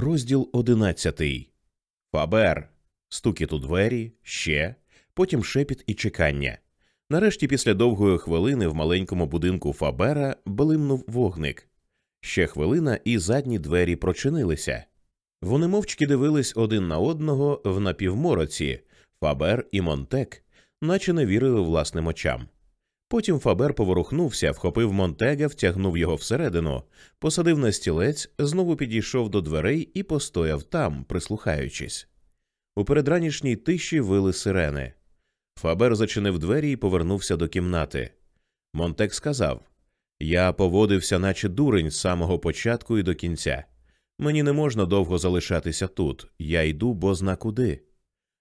Розділ одинадцятий. Фабер. Стукіт у двері, ще, потім шепіт і чекання. Нарешті, після довгої хвилини в маленькому будинку Фабера блимнув вогник. Ще хвилина, і задні двері прочинилися. Вони мовчки дивились один на одного в напівмороці, Фабер і Монтег, наче не вірили власним очам. Потім Фабер поворухнувся, вхопив Монтега, втягнув його всередину, посадив на стілець, знову підійшов до дверей і постояв там, прислухаючись. У передранішній тиші вили сирени. Фабер зачинив двері і повернувся до кімнати. Монтек сказав Я поводився, наче дурень з самого початку і до кінця. Мені не можна довго залишатися тут. Я йду бозна куди.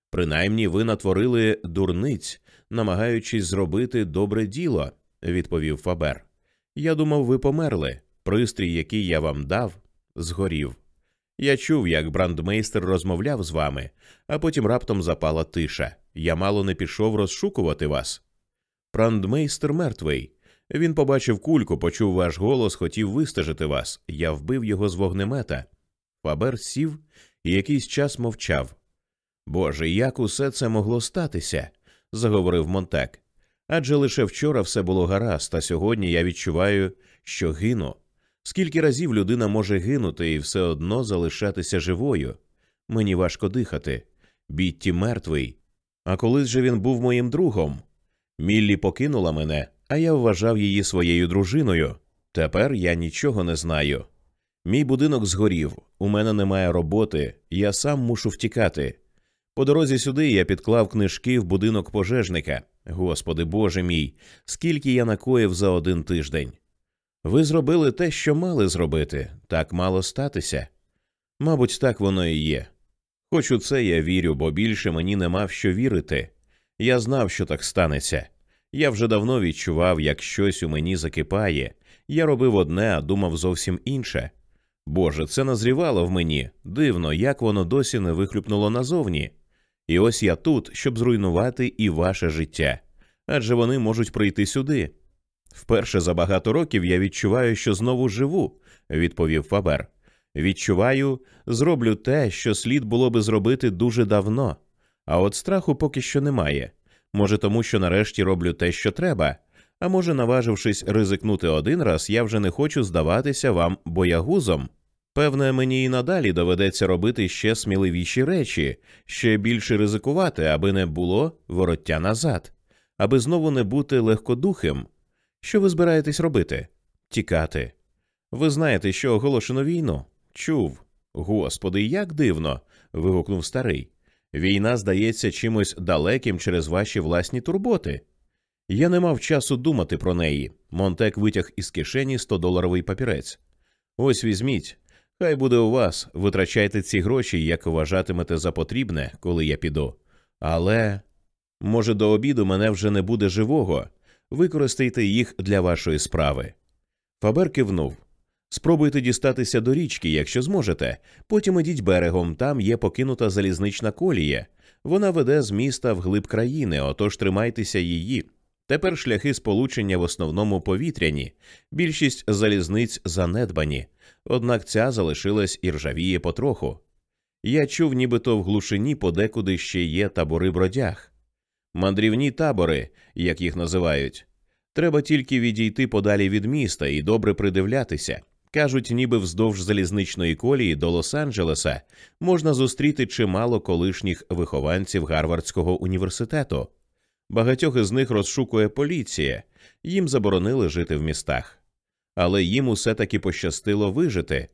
Принаймні ви натворили дурниць, намагаючись зробити добре діло, відповів Фабер. Я думав, ви померли. Пристрій, який я вам дав, згорів. Я чув, як брандмейстер розмовляв з вами, а потім раптом запала тиша. Я мало не пішов розшукувати вас. Брандмейстер мертвий. Він побачив кульку, почув ваш голос, хотів вистежити вас. Я вбив його з вогнемета. Фабер сів і якийсь час мовчав. Боже, як усе це могло статися? Заговорив Монтек. Адже лише вчора все було гаразд, а сьогодні я відчуваю, що гину. Скільки разів людина може гинути і все одно залишатися живою? Мені важко дихати. Бітті мертвий. А колись же він був моїм другом. Міллі покинула мене, а я вважав її своєю дружиною. Тепер я нічого не знаю. Мій будинок згорів, у мене немає роботи, я сам мушу втікати. По дорозі сюди я підклав книжки в будинок пожежника. Господи Боже мій, скільки я накоїв за один тиждень. Ви зробили те, що мали зробити, так мало статися. Мабуть, так воно і є. Хоч у це я вірю, бо більше мені нема в що вірити. Я знав, що так станеться. Я вже давно відчував, як щось у мені закипає. Я робив одне, а думав зовсім інше. Боже, це назрівало в мені. Дивно, як воно досі не вихлюпнуло назовні. І ось я тут, щоб зруйнувати і ваше життя. Адже вони можуть прийти сюди. Вперше за багато років я відчуваю, що знову живу, відповів Фабер. Відчуваю, зроблю те, що слід було би зробити дуже давно, а от страху поки що немає. Може, тому що нарешті роблю те, що треба, а може, наважившись ризикнути один раз, я вже не хочу здаватися вам боягузом. Певне, мені і надалі доведеться робити ще сміливіші речі, ще більше ризикувати, аби не було вороття назад, аби знову не бути легкодухим. Що ви збираєтесь робити? Тікати. Ви знаєте, що оголошено війну? Чув. Господи, як дивно. вигукнув старий. Війна здається чимось далеким через ваші власні турботи. Я не мав часу думати про неї. Монтек витяг із кишені 100-доларовий папірець. Ось візьміть. Хай буде у вас, витрачайте ці гроші, як вважатимете за потрібне, коли я піду. Але, може, до обіду мене вже не буде живого. Використайте їх для вашої справи. Фабер кивнув. Спробуйте дістатися до річки, якщо зможете. Потім ідіть берегом, там є покинута залізнична колія. Вона веде з міста в глиб країни, отож тримайтеся її. Тепер шляхи сполучення в основному повітряні, більшість залізниць занедбані, однак ця залишилась і ржавіє потроху. Я чув, нібито в глушині подекуди ще є табори бродяг. Мандрівні табори, як їх називають. Треба тільки відійти подалі від міста і добре придивлятися. Кажуть, ніби вздовж залізничної колії до Лос-Анджелеса можна зустріти чимало колишніх вихованців Гарвардського університету. Багатьох із них розшукує поліція, їм заборонили жити в містах. Але їм усе таки пощастило вижити.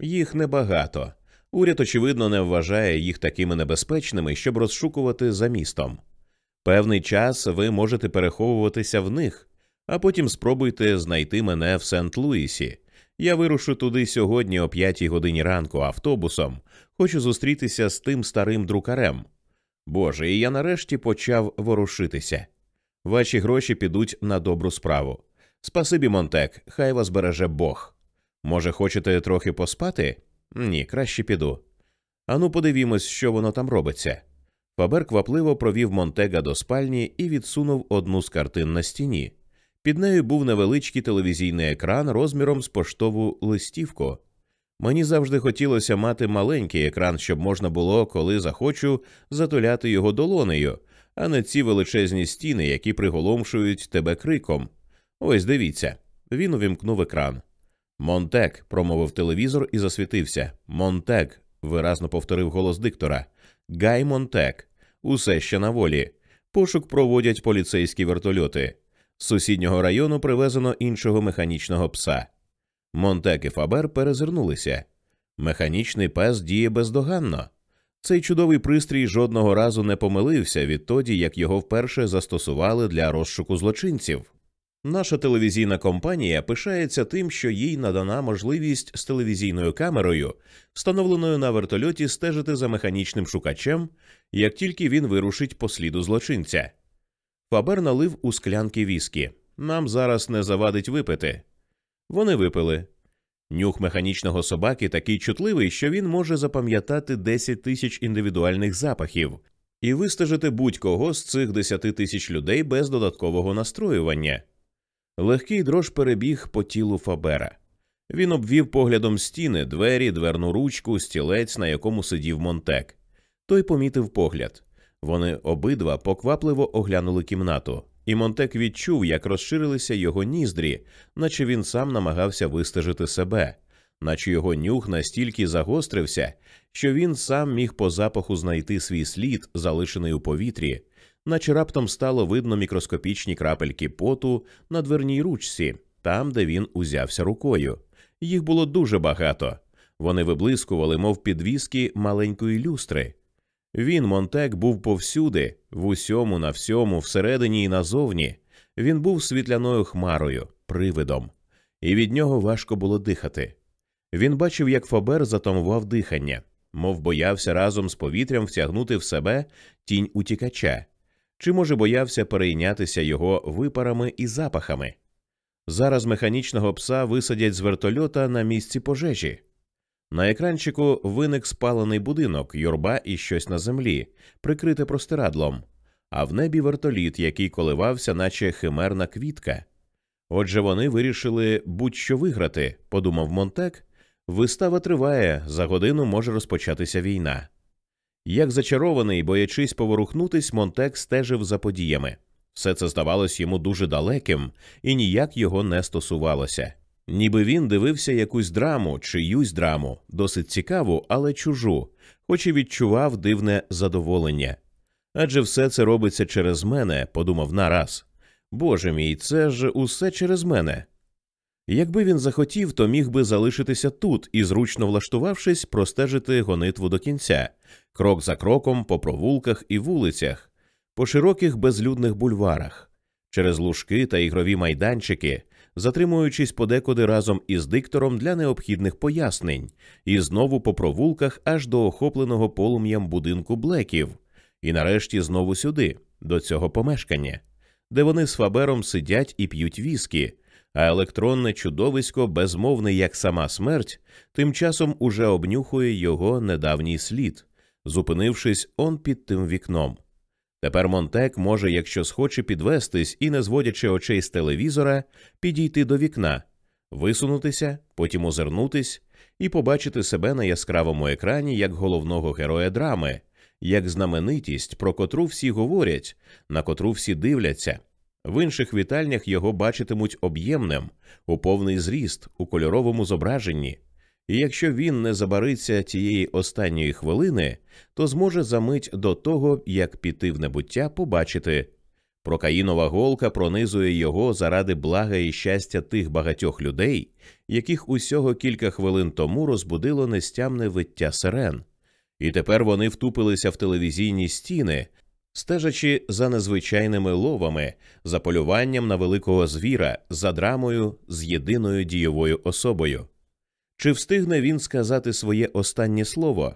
Їх небагато. Уряд, очевидно, не вважає їх такими небезпечними, щоб розшукувати за містом. Певний час ви можете переховуватися в них, а потім спробуйте знайти мене в Сент-Луісі. Я вирушу туди сьогодні о п'ятій годині ранку автобусом. Хочу зустрітися з тим старим друкарем. Боже, і я нарешті почав ворушитися. Ваші гроші підуть на добру справу. Спасибі, Монтек, хай вас береже Бог. Може, хочете трохи поспати? Ні, краще піду. Ану, подивімось, що воно там робиться. Фабер квапливо провів Монтега до спальні і відсунув одну з картин на стіні. Під нею був невеличкий телевізійний екран розміром з поштову листівку. Мені завжди хотілося мати маленький екран, щоб можна було, коли захочу, затуляти його долонею, а не ці величезні стіни, які приголомшують тебе криком. Ось дивіться. Він увімкнув екран. Монтек, промовив телевізор і засвітився. Монтек, виразно повторив голос диктора. Гай Монтек. Усе ще на волі. Пошук проводять поліцейські вертольоти. З сусіднього району привезено іншого механічного пса. Монтек і Фабер перезирнулися. Механічний пес діє бездоганно. Цей чудовий пристрій жодного разу не помилився відтоді, як його вперше застосували для розшуку злочинців. Наша телевізійна компанія пишається тим, що їй надана можливість з телевізійною камерою, встановленою на вертольоті, стежити за механічним шукачем, як тільки він вирушить по сліду злочинця. Фабер налив у склянки віскі. Нам зараз не завадить випити. Вони випили. Нюх механічного собаки такий чутливий, що він може запам'ятати 10 тисяч індивідуальних запахів і вистежити будь-кого з цих 10 тисяч людей без додаткового настроювання. Легкий дрож перебіг по тілу Фабера. Він обвів поглядом стіни, двері, дверну ручку, стілець, на якому сидів Монтек. Той помітив погляд. Вони обидва поквапливо оглянули кімнату, і Монтек відчув, як розширилися його ніздрі, наче він сам намагався вистежити себе, наче його нюх настільки загострився, що він сам міг по запаху знайти свій слід, залишений у повітрі, наче раптом стало видно мікроскопічні крапельки поту на дверній ручці, там, де він узявся рукою. Їх було дуже багато. Вони виблискували, мов підвіски маленької люстри. Він, Монтек, був повсюди, в усьому, на всьому, всередині і назовні. Він був світляною хмарою, привидом, і від нього важко було дихати. Він бачив, як Фабер затамував дихання, мов боявся разом з повітрям втягнути в себе тінь утікача, чи, може, боявся перейнятися його випарами і запахами. Зараз механічного пса висадять з вертольота на місці пожежі. На екранчику виник спалений будинок, юрба і щось на землі, прикрите простирадлом, а в небі вертоліт, який коливався, наче химерна квітка. Отже, вони вирішили будь-що виграти, подумав Монтек. Вистава триває, за годину може розпочатися війна. Як зачарований, боячись поворухнутись, Монтек стежив за подіями. Все це здавалось йому дуже далеким і ніяк його не стосувалося. Ніби він дивився якусь драму, чиюсь драму, досить цікаву, але чужу, хоч і відчував дивне задоволення. Адже все це робиться через мене, подумав нараз. Боже мій, це ж усе через мене. Якби він захотів, то міг би залишитися тут і, зручно влаштувавшись, простежити гонитву до кінця, крок за кроком по провулках і вулицях, по широких безлюдних бульварах, через лужки та ігрові майданчики, затримуючись подекуди разом із диктором для необхідних пояснень, і знову по провулках аж до охопленого полум'ям будинку блеків, і нарешті знову сюди, до цього помешкання, де вони з Фабером сидять і п'ють віскі, а електронне чудовисько, безмовне як сама смерть, тим часом уже обнюхує його недавній слід, зупинившись он під тим вікном. Тепер Монтек може, якщо схоче підвестись і, не зводячи очей з телевізора, підійти до вікна, висунутися, потім озирнутись і побачити себе на яскравому екрані як головного героя драми, як знаменитість, про котру всі говорять, на котру всі дивляться. В інших вітальнях його бачитимуть об'ємним, у повний зріст, у кольоровому зображенні. І якщо він не забариться тієї останньої хвилини, то зможе за мить до того, як піти в небуття, побачити. Прокаїнова голка пронизує його заради блага і щастя тих багатьох людей, яких усього кілька хвилин тому розбудило нестямне виття сирен. І тепер вони втупилися в телевізійні стіни, стежачи за незвичайними ловами, за полюванням на великого звіра, за драмою з єдиною дієвою особою. Чи встигне він сказати своє останнє слово?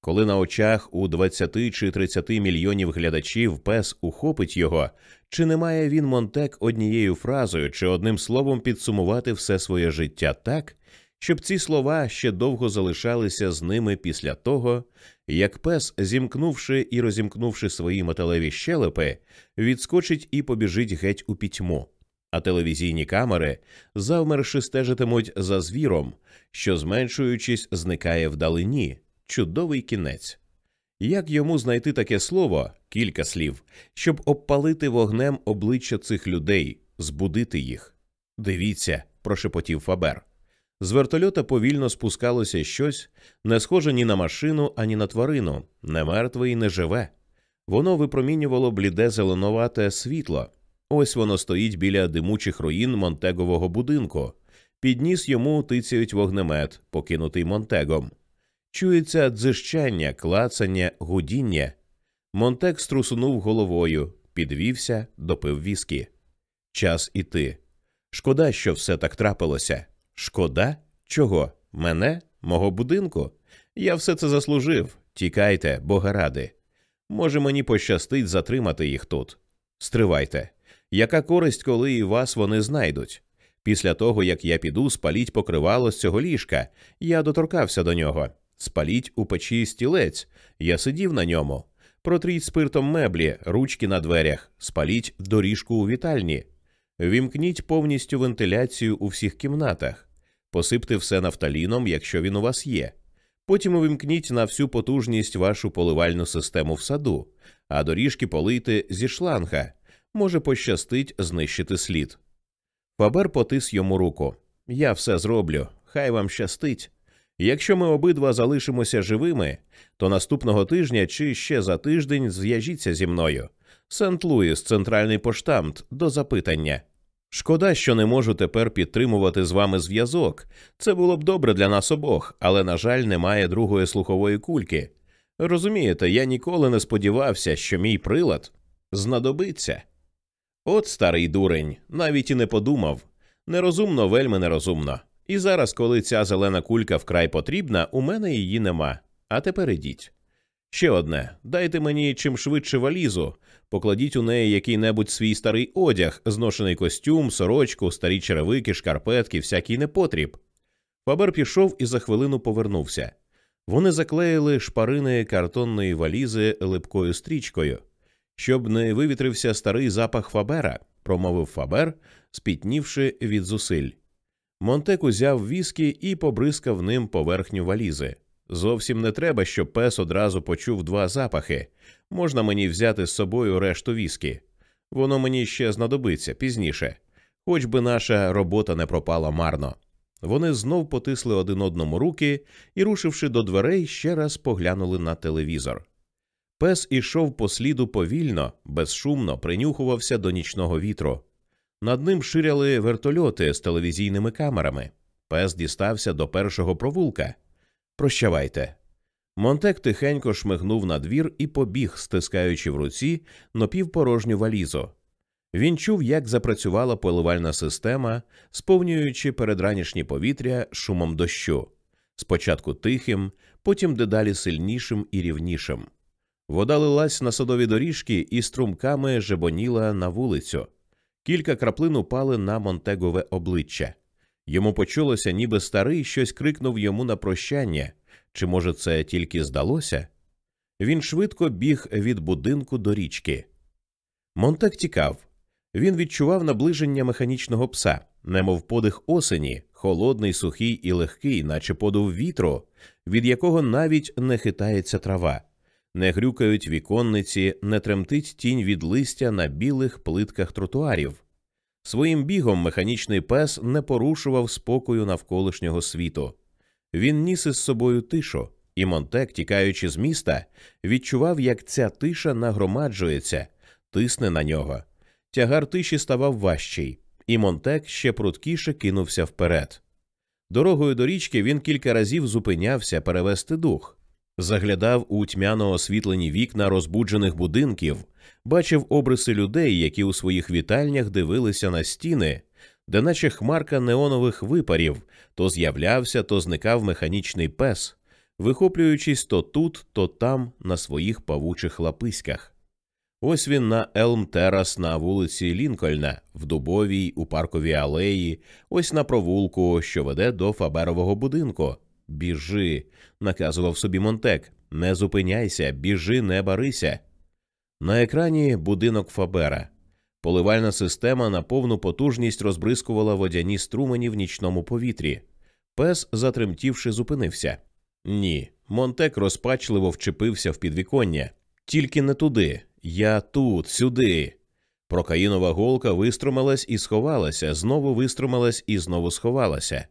Коли на очах у 20 чи 30 мільйонів глядачів пес ухопить його, чи не має він Монтек однією фразою чи одним словом підсумувати все своє життя так, щоб ці слова ще довго залишалися з ними після того, як пес, зімкнувши і розімкнувши свої металеві щелепи, відскочить і побіжить геть у пітьму, а телевізійні камери, завмерши стежитимуть за звіром, що, зменшуючись, зникає вдалині. Чудовий кінець. Як йому знайти таке слово, кілька слів, щоб обпалити вогнем обличчя цих людей, збудити їх? Дивіться, прошепотів Фабер. З вертольота повільно спускалося щось, не схоже ні на машину, ані на тварину, не мертве і не живе. Воно випромінювало бліде зеленувате світло. Ось воно стоїть біля димучих руїн Монтегового будинку. Підніс йому тицяють вогнемет, покинутий Монтегом. Чується дзижчання, клацання, гудіння. Монтег струсунув головою, підвівся, допив віскі. Час іти. Шкода, що все так трапилося. Шкода? Чого? Мене? Мого будинку? Я все це заслужив. Тікайте, бога ради. Може, мені пощастить затримати їх тут. Стривайте. Яка користь, коли і вас вони знайдуть? Після того, як я піду, спаліть покривало з цього ліжка, я доторкався до нього. Спаліть у печі стілець, я сидів на ньому. Протріть спиртом меблі, ручки на дверях, спаліть доріжку у вітальні. Вімкніть повністю вентиляцію у всіх кімнатах, посипте все нафталіном, якщо він у вас є. Потім увімкніть на всю потужність вашу поливальну систему в саду, а доріжки полийте зі шланга. Може, пощастить знищити слід. Фабер потис йому руку. Я все зроблю, хай вам щастить. Якщо ми обидва залишимося живими, то наступного тижня чи ще за тиждень зв'яжіться зі мною. Сент Луїс, центральний поштамт, до запитання. Шкода, що не можу тепер підтримувати з вами зв'язок. Це було б добре для нас обох, але, на жаль, немає другої слухової кульки. Розумієте, я ніколи не сподівався, що мій прилад знадобиться. От старий дурень, навіть і не подумав. Нерозумно, вельми нерозумно. І зараз, коли ця зелена кулька вкрай потрібна, у мене її нема. А тепер ідіть. Ще одне дайте мені чим швидше валізу, покладіть у неї який-небудь свій старий одяг, зношений костюм, сорочку, старі черевики, шкарпетки, всякий непотріб. Фабер пішов і за хвилину повернувся. Вони заклеїли шпарини картонної валізи липкою стрічкою. Щоб не вивітрився старий запах Фабера, промовив Фабер, спітнівши від зусиль. Монтек узяв віскі і побризкав ним поверхню валізи. Зовсім не треба, щоб пес одразу почув два запахи. Можна мені взяти з собою решту віскі. Воно мені ще знадобиться пізніше, хоч би наша робота не пропала марно. Вони знов потисли один одному руки і, рушивши до дверей, ще раз поглянули на телевізор. Пес ішов по сліду повільно, безшумно принюхувався до нічного вітру. Над ним ширяли вертольоти з телевізійними камерами. Пес дістався до першого провулка. Прощавайте. Монтек тихенько шмигнув на двір і побіг, стискаючи в руці напівпорожню валізу. Він чув, як запрацювала поливальна система, сповнюючи передранішнє повітря шумом дощу, спочатку тихим, потім дедалі сильнішим і рівнішим. Вода лилась на садові доріжки і струмками жебоніла на вулицю. Кілька краплин упали на Монтегове обличчя. Йому почулося, ніби старий щось крикнув йому на прощання, чи, може, це тільки здалося? Він швидко біг від будинку до річки. Монтек тікав. Він відчував наближення механічного пса, немов подих осені, холодний, сухий і легкий, наче подув вітру, від якого навіть не хитається трава, не грюкають віконниці, не тремтить тінь від листя на білих плитках тротуарів. Своїм бігом механічний пес не порушував спокою навколишнього світу. Він ніс із собою тишу, і Монтек, тікаючи з міста, відчував, як ця тиша нагромаджується, тисне на нього. Тягар тиші ставав важчий, і Монтек ще пруткіше кинувся вперед. Дорогою до річки він кілька разів зупинявся перевести дух, заглядав у тьмяно освітлені вікна розбуджених будинків, бачив обриси людей, які у своїх вітальнях дивилися на стіни, де наче хмарка неонових випарів, то з'являвся, то зникав механічний пес, вихоплюючись то тут, то там на своїх павучих лаписьках. Ось він на Елм Терас на вулиці Лінкольна, в Дубовій, у парковій алеї, ось на провулку, що веде до Фаберового будинку. Біжи, наказував собі Монтек. Не зупиняйся, біжи, не барися. На екрані будинок Фабера. Поливальна система на повну потужність розбризкувала водяні струмені в нічному повітрі. Пес, затремтівши, зупинився. Ні, Монтек розпачливо вчепився в підвіконня. Тільки не туди. Я тут, сюди. Прокаїнова голка виструмилась і сховалася, знову виструмилась і знову сховалася.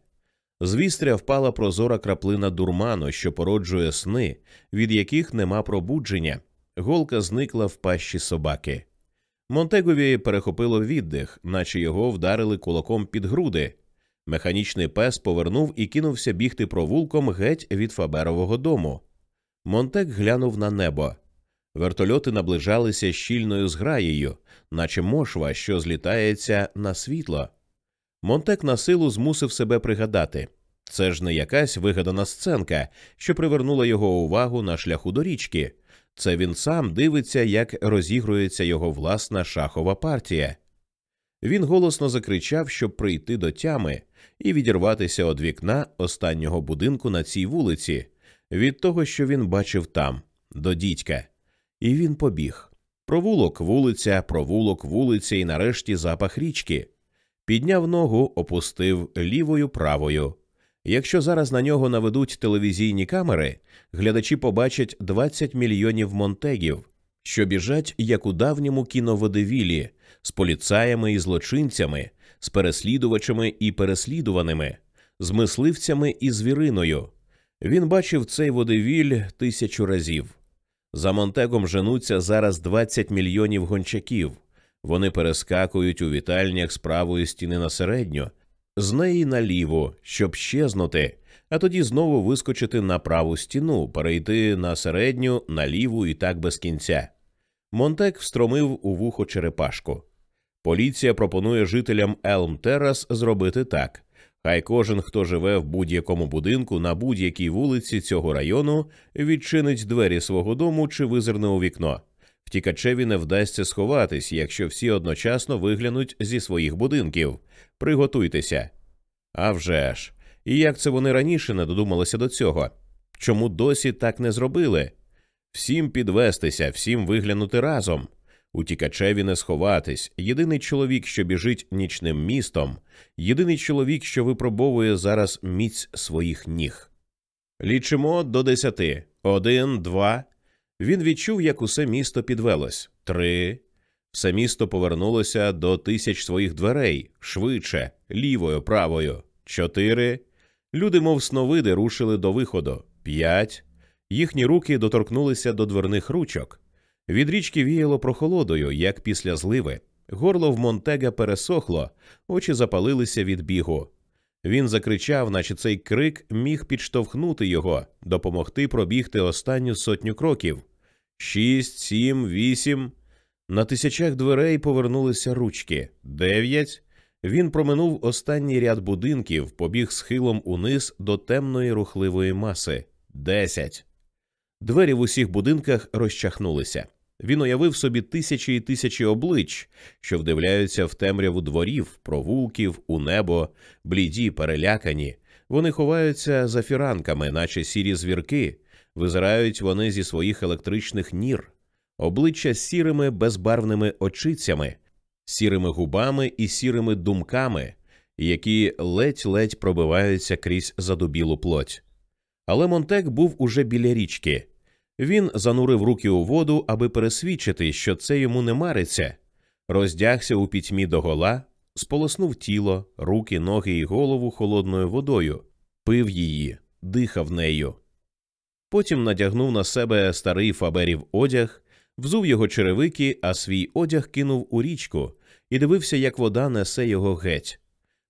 З вістря впала прозора краплина дурману, що породжує сни, від яких нема пробудження. Голка зникла в пащі собаки. Монтегові перехопило віддих, наче його вдарили кулаком під груди. Механічний пес повернув і кинувся бігти провулком геть від Фаберового дому. Монтек глянув на небо. Вертольоти наближалися щільною зграєю, наче мошва, що злітається на світло. Монтек на силу змусив себе пригадати це ж не якась вигадана сценка, що привернула його увагу на шляху до річки. Це він сам дивиться, як розігрується його власна шахова партія. Він голосно закричав, щоб прийти до тями і відірватися від вікна останнього будинку на цій вулиці, від того, що він бачив там, до дідька. І він побіг. Провулок, вулиця, провулок, вулиця і нарешті запах річки. Підняв ногу, опустив лівою правою. Якщо зараз на нього наведуть телевізійні камери, глядачі побачать 20 мільйонів монтегів, що біжать як у давньому кіноводевілі, з поліцаями і злочинцями, з переслідувачами і переслідуваними, з мисливцями і звіриною. Він бачив цей водевіль тисячу разів. За Монтегом женуться зараз 20 мільйонів гончаків. Вони перескакують у вітальнях з правої стіни на середню, з неї наліво, щоб щезнути, а тоді знову вискочити на праву стіну, перейти на середню, на ліву і так без кінця. Монтек встромив у вухо черепашку. Поліція пропонує жителям Елм Террас зробити так. Хай кожен, хто живе в будь-якому будинку на будь-якій вулиці цього району, відчинить двері свого дому чи визирне у вікно. Втікачеві не вдасться сховатись, якщо всі одночасно виглянуть зі своїх будинків. Приготуйтеся. А вже ж. І як це вони раніше не додумалися до цього? Чому досі так не зробили? Всім підвестися, всім виглянути разом. Утікачеві не сховатись. Єдиний чоловік, що біжить нічним містом, єдиний чоловік, що випробовує зараз міць своїх ніг. Лічимо до десяти. Один, два. Він відчув, як усе місто підвелось. Три. Все місто повернулося до тисяч своїх дверей швидше, лівою, правою. Чотири. Люди, мов сновиди, рушили до виходу. П'ять. Їхні руки доторкнулися до дверних ручок. Від річки віяло прохолодою, як після зливи. Горло в Монтега пересохло, очі запалилися від бігу. Він закричав, наче цей крик міг підштовхнути його, допомогти пробігти останню сотню кроків. Шість, сім, вісім. На тисячах дверей повернулися ручки. Дев'ять. Він проминув останній ряд будинків, побіг схилом униз до темної рухливої маси. Десять. Двері в усіх будинках розчахнулися. Він уявив собі тисячі і тисячі облич, що вдивляються в темряву дворів, провулків, у небо, бліді, перелякані. Вони ховаються за фіранками, наче сірі звірки, визирають вони зі своїх електричних нір, обличчя сірими безбарвними очицями, сірими губами і сірими думками, які ледь-ледь пробиваються крізь задубілу плоть. Але Монтек був уже біля річки. Він занурив руки у воду, аби пересвідчити, що це йому не мариться, роздягся у пітьмі догола, сполоснув тіло, руки, ноги і голову холодною водою, пив її, дихав нею. Потім надягнув на себе старий фаберів одяг, взув його черевики, а свій одяг кинув у річку і дивився, як вода несе його геть.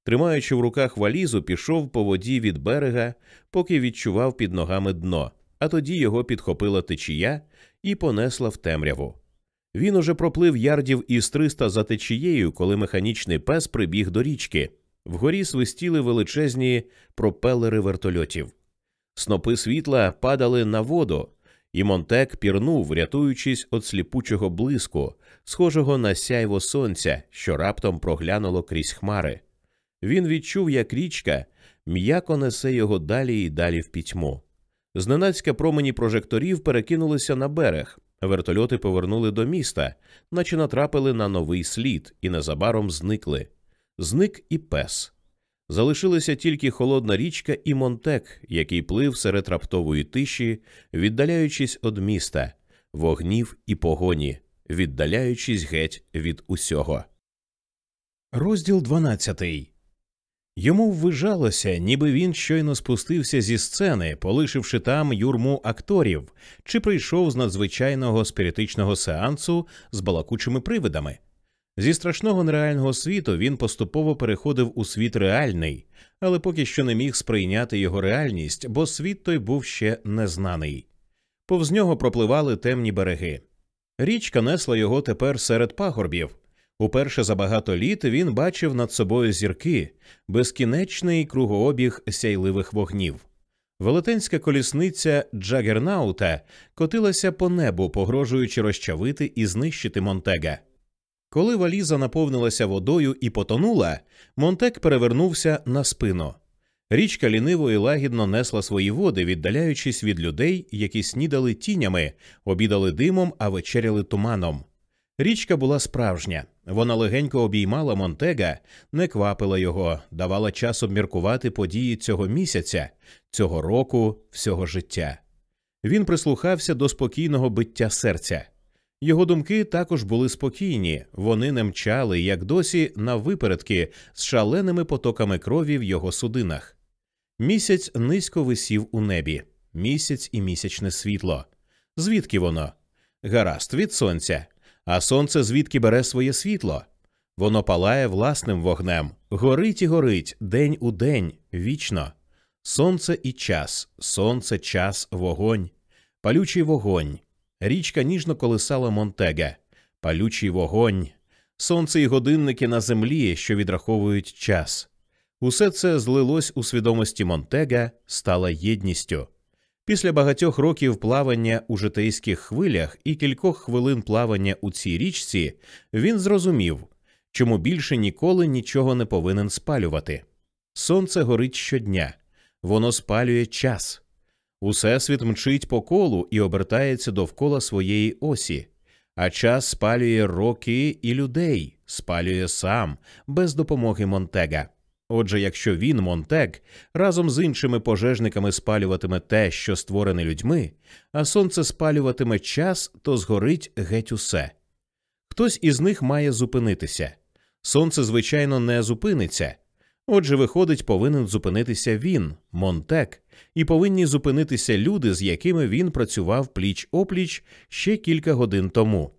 Тримаючи в руках валізу, пішов по воді від берега, поки відчував під ногами дно а тоді його підхопила течія і понесла в темряву. Він уже проплив ярдів із триста за течією, коли механічний пес прибіг до річки. Вгорі свистіли величезні пропелери вертольотів. Снопи світла падали на воду, і Монтек пірнув, рятуючись від сліпучого блиску, схожого на сяйво сонця, що раптом проглянуло крізь хмари. Він відчув, як річка м'яко несе його далі і далі в пітьму. Зненацька промені прожекторів перекинулися на берег, Вертольоти повернули до міста, наче натрапили на новий слід і незабаром зникли. Зник і пес. Залишилися тільки холодна річка і Монтек, який плив серед раптової тиші, віддаляючись від міста, вогнів і погоні, віддаляючись геть від усього. Розділ дванадцятий. Йому ввижалося, ніби він щойно спустився зі сцени, полишивши там юрму акторів, чи прийшов з надзвичайного спіритичного сеансу з балакучими привидами. Зі страшного нереального світу він поступово переходив у світ реальний, але поки що не міг сприйняти його реальність, бо світ той був ще незнаний. Повз нього пропливали темні береги. Річка несла його тепер серед пагорбів. Уперше за багато літ він бачив над собою зірки, безкінечний кругообіг сяйливих вогнів. Велетенська колісниця Джагернаута котилася по небу, погрожуючи розчавити і знищити Монтега. Коли валіза наповнилася водою і потонула, Монтек перевернувся на спину. Річка ліниво і лагідно несла свої води, віддаляючись від людей, які снідали тінями, обідали димом, а вечеряли туманом. Річка була справжня, вона легенько обіймала Монтега, не квапила його, давала час обміркувати події цього місяця, цього року, всього життя. Він прислухався до спокійного биття серця. Його думки також були спокійні, вони не мчали, як досі, на випередки з шаленими потоками крові в його судинах. Місяць низько висів у небі, місяць і місячне світло. Звідки воно? Гаразд, від сонця. А сонце звідки бере своє світло? Воно палає власним вогнем, горить і горить день у день, вічно. Сонце і час, сонце, час, вогонь, палючий вогонь. Річка ніжно колисала Монтега, палючий вогонь, сонце і годинники на землі, що відраховують час. Усе це злилось у свідомості Монтега, стало єдністю. Після багатьох років плавання у житейських хвилях і кількох хвилин плавання у цій річці він зрозумів, чому більше ніколи нічого не повинен спалювати. Сонце горить щодня, воно спалює час. Усесвіт мчить по колу і обертається довкола своєї осі, а час спалює роки і людей, спалює сам без допомоги Монтега. Отже, якщо він, Монтек, разом з іншими пожежниками спалюватиме те, що створене людьми, а сонце спалюватиме час, то згорить геть усе. Хтось із них має зупинитися. Сонце, звичайно, не зупиниться. Отже, виходить, повинен зупинитися він, Монтек, і повинні зупинитися люди, з якими він працював пліч опліч ще кілька годин тому.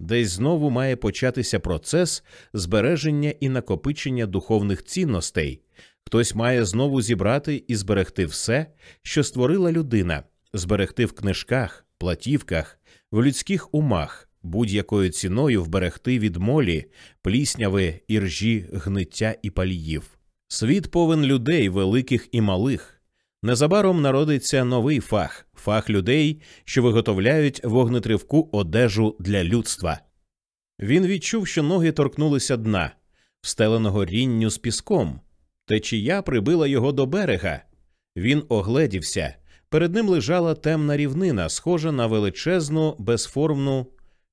Десь знову має початися процес збереження і накопичення духовних цінностей. Хтось має знову зібрати і зберегти все, що створила людина, зберегти в книжках, платівках, в людських умах, будь-якою ціною вберегти від молі, плісняви, іржі, гниття і паліїв. Світ повен людей великих і малих. Незабаром народиться новий фах фах людей, що виготовляють вогнетривку одежу для людства. Він відчув, що ноги торкнулися дна, встеленого рінню з піском. Течія прибила його до берега. Він огледівся. Перед ним лежала темна рівнина, схожа на величезну, безформну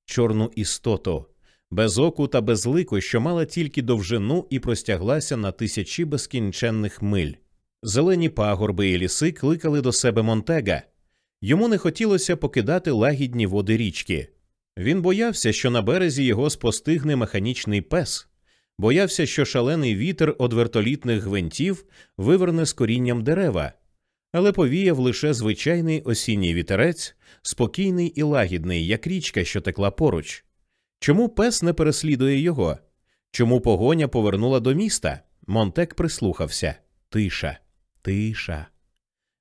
чорну істоту, без оку та без лику, що мала тільки довжину і простяглася на тисячі безкінченних миль. Зелені пагорби і ліси кликали до себе Монтега. Йому не хотілося покидати лагідні води річки. Він боявся, що на березі його спостигне механічний пес, боявся, що шалений вітер од вертолітних гвинтів виверне з корінням дерева, але повіяв лише звичайний осінній вітерець, спокійний і лагідний, як річка, що текла поруч. Чому пес не переслідує його? Чому погоня повернула до міста? Монтек прислухався. Тиша, тиша.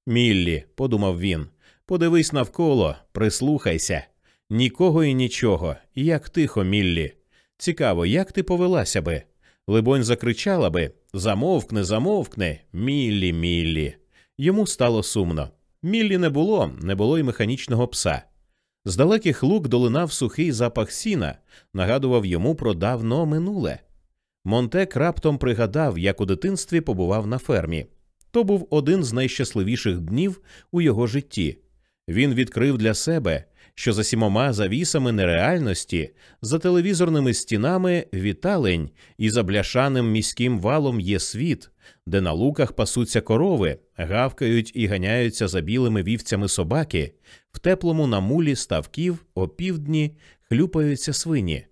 Міллі, подумав він, подивись навколо, прислухайся. Нікого і нічого, як тихо, Міллі. Цікаво, як ти повелася би? Либонь закричала би Замовкни, замовкни, Міллі, Міллі. Йому стало сумно. Міллі не було, не було й механічного пса. З далеких лук долинав сухий запах сіна, нагадував йому про давно минуле. Монтек раптом пригадав, як у дитинстві побував на фермі. То був один з найщасливіших днів у його житті. Він відкрив для себе, що за сімома завісами нереальності, за телевізорними стінами віталень і за бляшаним міським валом є світ, де на луках пасуться корови, гавкають і ганяються за білими вівцями собаки, в теплому намулі ставків опівдні хлюпаються свині.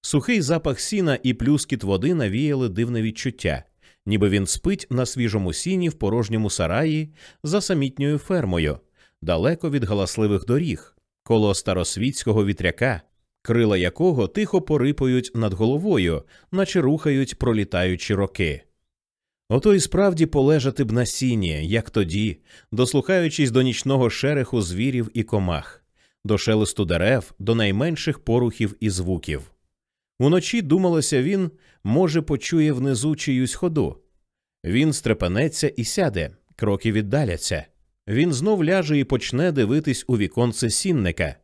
Сухий запах сіна і плюскіт води навіяли дивне відчуття, ніби він спить на свіжому сіні в порожньому сараї за самітньою фермою, далеко від галасливих доріг, коло старосвітського вітряка, крила якого тихо порипають над головою, наче рухають пролітаючі роки. Ото й справді полежати б на сіні, як тоді, дослухаючись до нічного шереху звірів і комах, до шелесту дерев, до найменших порухів і звуків. Уночі, думалося він, може, почує внизу чиюсь ходу. Він стрепенеться і сяде, кроки віддаляться. Він знов ляже і почне дивитись у віконце сінника,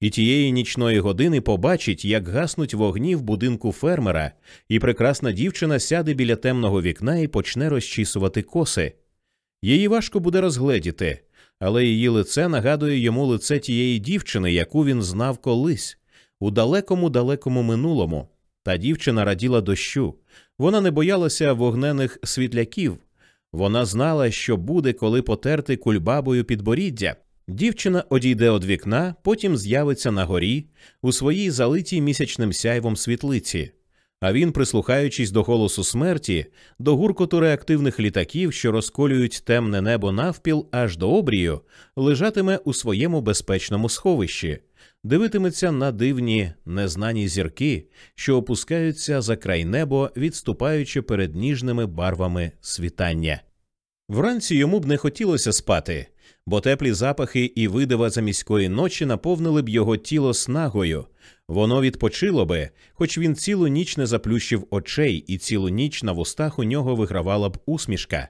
і тієї нічної години побачить, як гаснуть вогні в будинку фермера, і прекрасна дівчина сяде біля темного вікна і почне розчісувати коси. Її важко буде розгледіти, але її лице нагадує йому лице тієї дівчини, яку він знав колись, у далекому далекому минулому. Та дівчина раділа дощу. Вона не боялася вогнених світляків. Вона знала, що буде, коли потерти кульбабою підборіддя. Дівчина одійде від вікна, потім з'явиться на горі у своїй залитій місячним сяйвом світлиці. А він, прислухаючись до голосу смерті, до гуркоту реактивних літаків, що розколюють темне небо навпіл аж до обрію, лежатиме у своєму безпечному сховищі, дивитиметься на дивні незнані зірки, що опускаються за край небо, відступаючи перед ніжними барвами світання. Вранці йому б не хотілося спати, бо теплі запахи і видива заміської ночі наповнили б його тіло снагою. Воно відпочило би, хоч він цілу ніч не заплющив очей, і цілу ніч на вустах у нього вигравала б усмішка.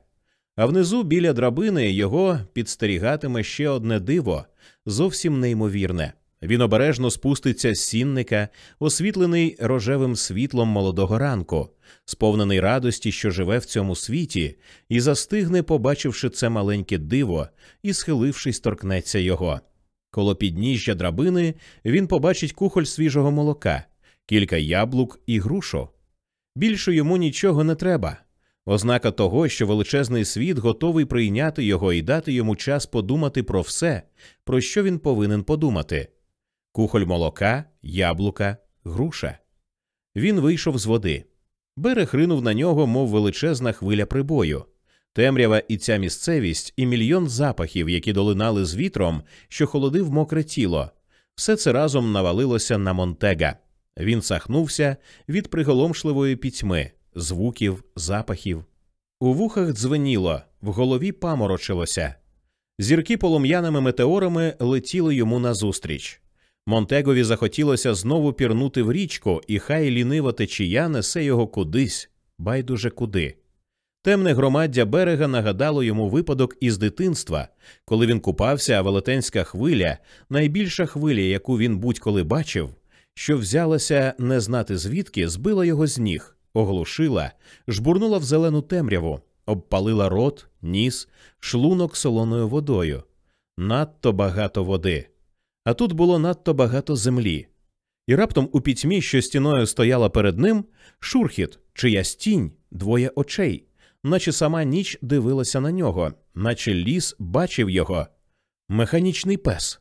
А внизу біля драбини його підстерігатиме ще одне диво, зовсім неймовірне. Він обережно спуститься з сінника, освітлений рожевим світлом молодого ранку, сповнений радості, що живе в цьому світі, і застигне, побачивши це маленьке диво, і, схилившись, торкнеться його. Коло підніжжя драбини він побачить кухоль свіжого молока, кілька яблук і грушу. Більше йому нічого не треба. Ознака того, що величезний світ готовий прийняти його і дати йому час подумати про все, про що він повинен подумати кухоль молока, яблука, груша. Він вийшов з води. Берег ринув на нього, мов величезна хвиля прибою. Темрява і ця місцевість, і мільйон запахів, які долинали з вітром, що холодив мокре тіло. Все це разом навалилося на Монтега. Він сахнувся від приголомшливої пітьми, звуків, запахів. У вухах дзвеніло, в голові паморочилося. Зірки полум'яними метеорами летіли йому назустріч. Монтегові захотілося знову пірнути в річку, і хай лінива течія несе його кудись, байдуже куди. Темне громаддя берега нагадало йому випадок із дитинства, коли він купався, а велетенська хвиля, найбільша хвиля, яку він будь-коли бачив, що взялася не знати звідки, збила його з ніг, оглушила, жбурнула в зелену темряву, обпалила рот, ніс, шлунок солоною водою. Надто багато води а тут було надто багато землі. І раптом у пітьмі, що стіною стояла перед ним, шурхіт, чиясь тінь, двоє очей, наче сама ніч дивилася на нього, наче ліс бачив його. Механічний пес.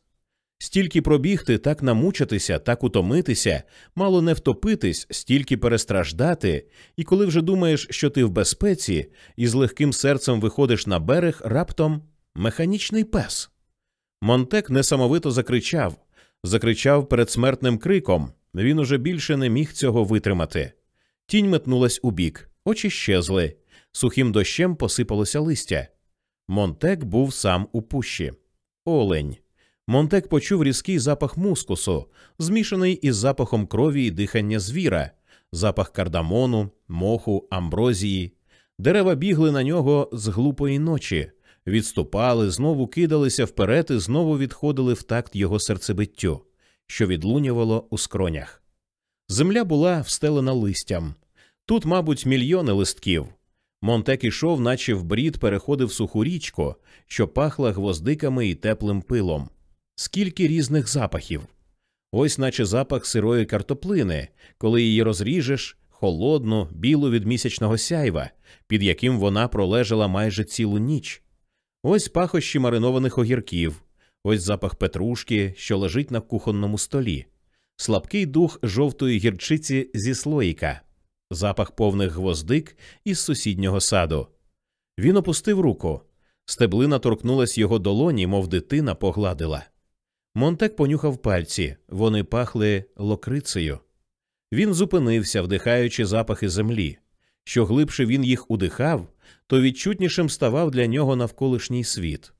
Стільки пробігти, так намучитися, так утомитися, мало не втопитись, стільки перестраждати, і коли вже думаєш, що ти в безпеці, і з легким серцем виходиш на берег, раптом механічний пес. Монтек несамовито закричав, закричав передсмертним криком. Він уже більше не міг цього витримати. Тінь метнулась у бік, очі щезли, сухим дощем посипалося листя. Монтек був сам у пущі. Олень. Монтек почув різкий запах мускусу, змішаний із запахом крові і дихання звіра, запах кардамону, моху, амброзії. Дерева бігли на нього з глупої ночі відступали, знову кидалися вперед і знову відходили в такт його серцебиттю, що відлунювало у скронях. Земля була встелена листям. Тут, мабуть, мільйони листків. Монтек ішов, наче в брід переходив суху річку, що пахла гвоздиками і теплим пилом. Скільки різних запахів. Ось наче запах сирої картоплини, коли її розріжеш, холодну, білу від місячного сяйва, під яким вона пролежала майже цілу ніч. Ось пахощі маринованих огірків, ось запах петрушки, що лежить на кухонному столі, слабкий дух жовтої гірчиці зі слоїка, запах повних гвоздик із сусіднього саду. Він опустив руку. Стеблина торкнулась його долоні, мов дитина погладила. Монтек понюхав пальці, вони пахли локрицею. Він зупинився, вдихаючи запахи землі. Що глибше він їх удихав, то відчутнішим ставав для нього навколишній світ.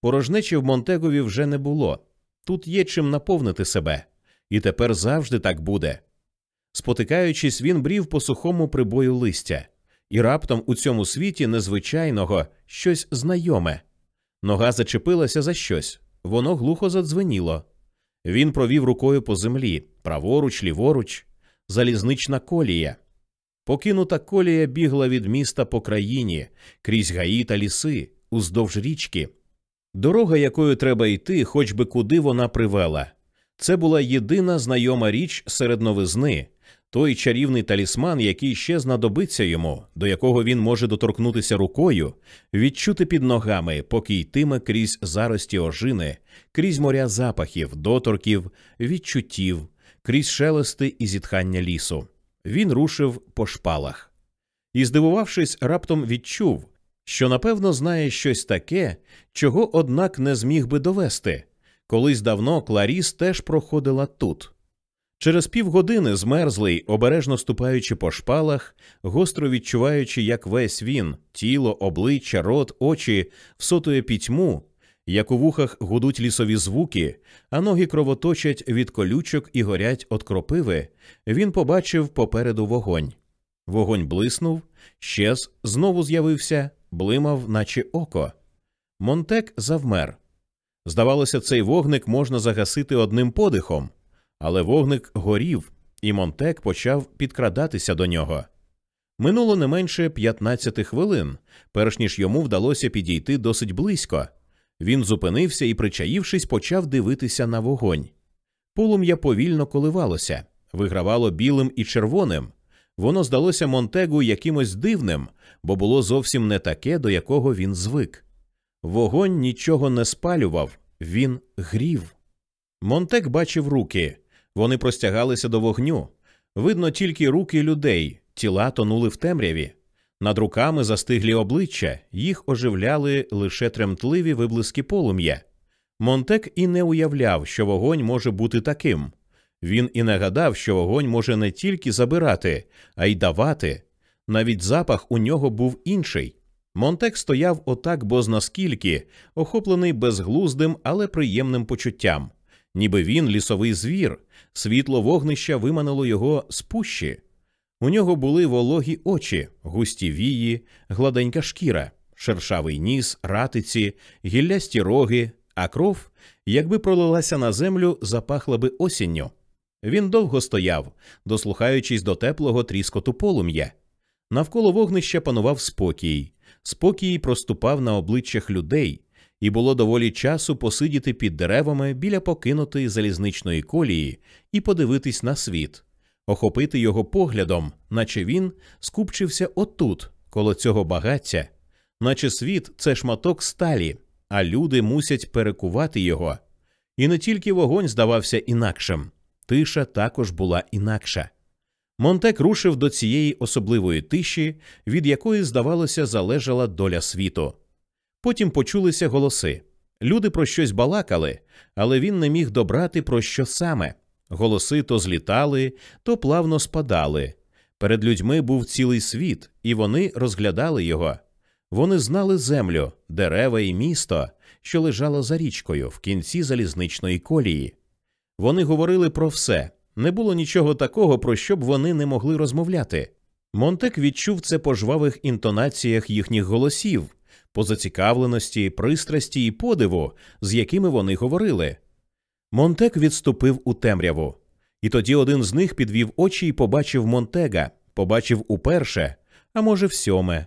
Порожнечі в Монтегові вже не було. Тут є чим наповнити себе, і тепер завжди так буде. Спотикаючись, він брів по сухому прибою листя, і раптом у цьому світі незвичайного щось знайоме. Нога зачепилася за щось, воно глухо задзвеніло. Він провів рукою по землі, праворуч, ліворуч, залізнична колія. Покинута колія бігла від міста по країні, крізь гаї та ліси, уздовж річки. Дорога, якою треба йти, хоч би куди вона привела. Це була єдина знайома річ серед новизни, той чарівний талісман, який ще знадобиться йому, до якого він може доторкнутися рукою, відчути під ногами, поки йтиме крізь зарості ожини, крізь моря запахів, доторків, відчуттів, крізь шелести і зітхання лісу. Він рушив по шпалах. І, здивувавшись, раптом відчув, що напевно знає щось таке, чого, однак, не зміг би довести. Колись давно Кларіс теж проходила тут. Через півгодини змерзлий, обережно ступаючи по шпалах, гостро відчуваючи, як весь він, тіло, обличчя, рот, очі всотує пітьму, як у вухах гудуть лісові звуки, а ноги кровоточать від колючок і горять від кропиви, він побачив попереду вогонь. Вогонь блиснув, щез, знову з'явився, блимав, наче око. Монтек завмер. Здавалося, цей вогник можна загасити одним подихом, але вогник горів, і Монтек почав підкрадатися до нього. Минуло не менше 15 хвилин, перш ніж йому вдалося підійти досить близько. Він зупинився і, причаївшись, почав дивитися на вогонь. Полум'я повільно коливалося, вигравало білим і червоним. Воно здалося Монтегу якимось дивним, бо було зовсім не таке, до якого він звик. Вогонь нічого не спалював, він грів. Монтек бачив руки. Вони простягалися до вогню. Видно тільки руки людей, тіла тонули в темряві. Над руками застиглі обличчя, їх оживляли лише тремтливі виблиски полум'я. Монтек і не уявляв, що вогонь може бути таким. Він і не гадав, що вогонь може не тільки забирати, а й давати. Навіть запах у нього був інший. Монтек стояв отак, бознаскільки, охоплений безглуздим, але приємним почуттям, ніби він лісовий звір, світло вогнища виманило його з пущі. У нього були вологі очі, густі вії, гладенька шкіра, шершавий ніс, ратиці, гіллясті роги, а кров, якби пролилася на землю, запахла би осінню. Він довго стояв, дослухаючись до теплого тріскоту полум'я. Навколо вогнища панував спокій, спокій проступав на обличчях людей, і було доволі часу посидіти під деревами біля покинутої залізничної колії і подивитись на світ, охопити його поглядом, наче він скупчився отут, коло цього багаття, наче світ це шматок сталі, а люди мусять перекувати його. І не тільки вогонь здавався інакшим, тиша також була інакша. Монтек рушив до цієї особливої тиші, від якої, здавалося, залежала доля світу. Потім почулися голоси. Люди про щось балакали, але він не міг добрати про що саме. Голоси то злітали, то плавно спадали. Перед людьми був цілий світ, і вони розглядали його. Вони знали землю, дерева і місто, що лежало за річкою в кінці залізничної колії. Вони говорили про все. Не було нічого такого, про що б вони не могли розмовляти. Монтек відчув це по жвавих інтонаціях їхніх голосів, по зацікавленості, пристрасті і подиву, з якими вони говорили. Монтек відступив у темряву, і тоді один з них підвів очі і побачив Монтега, побачив уперше, а може, всьоме.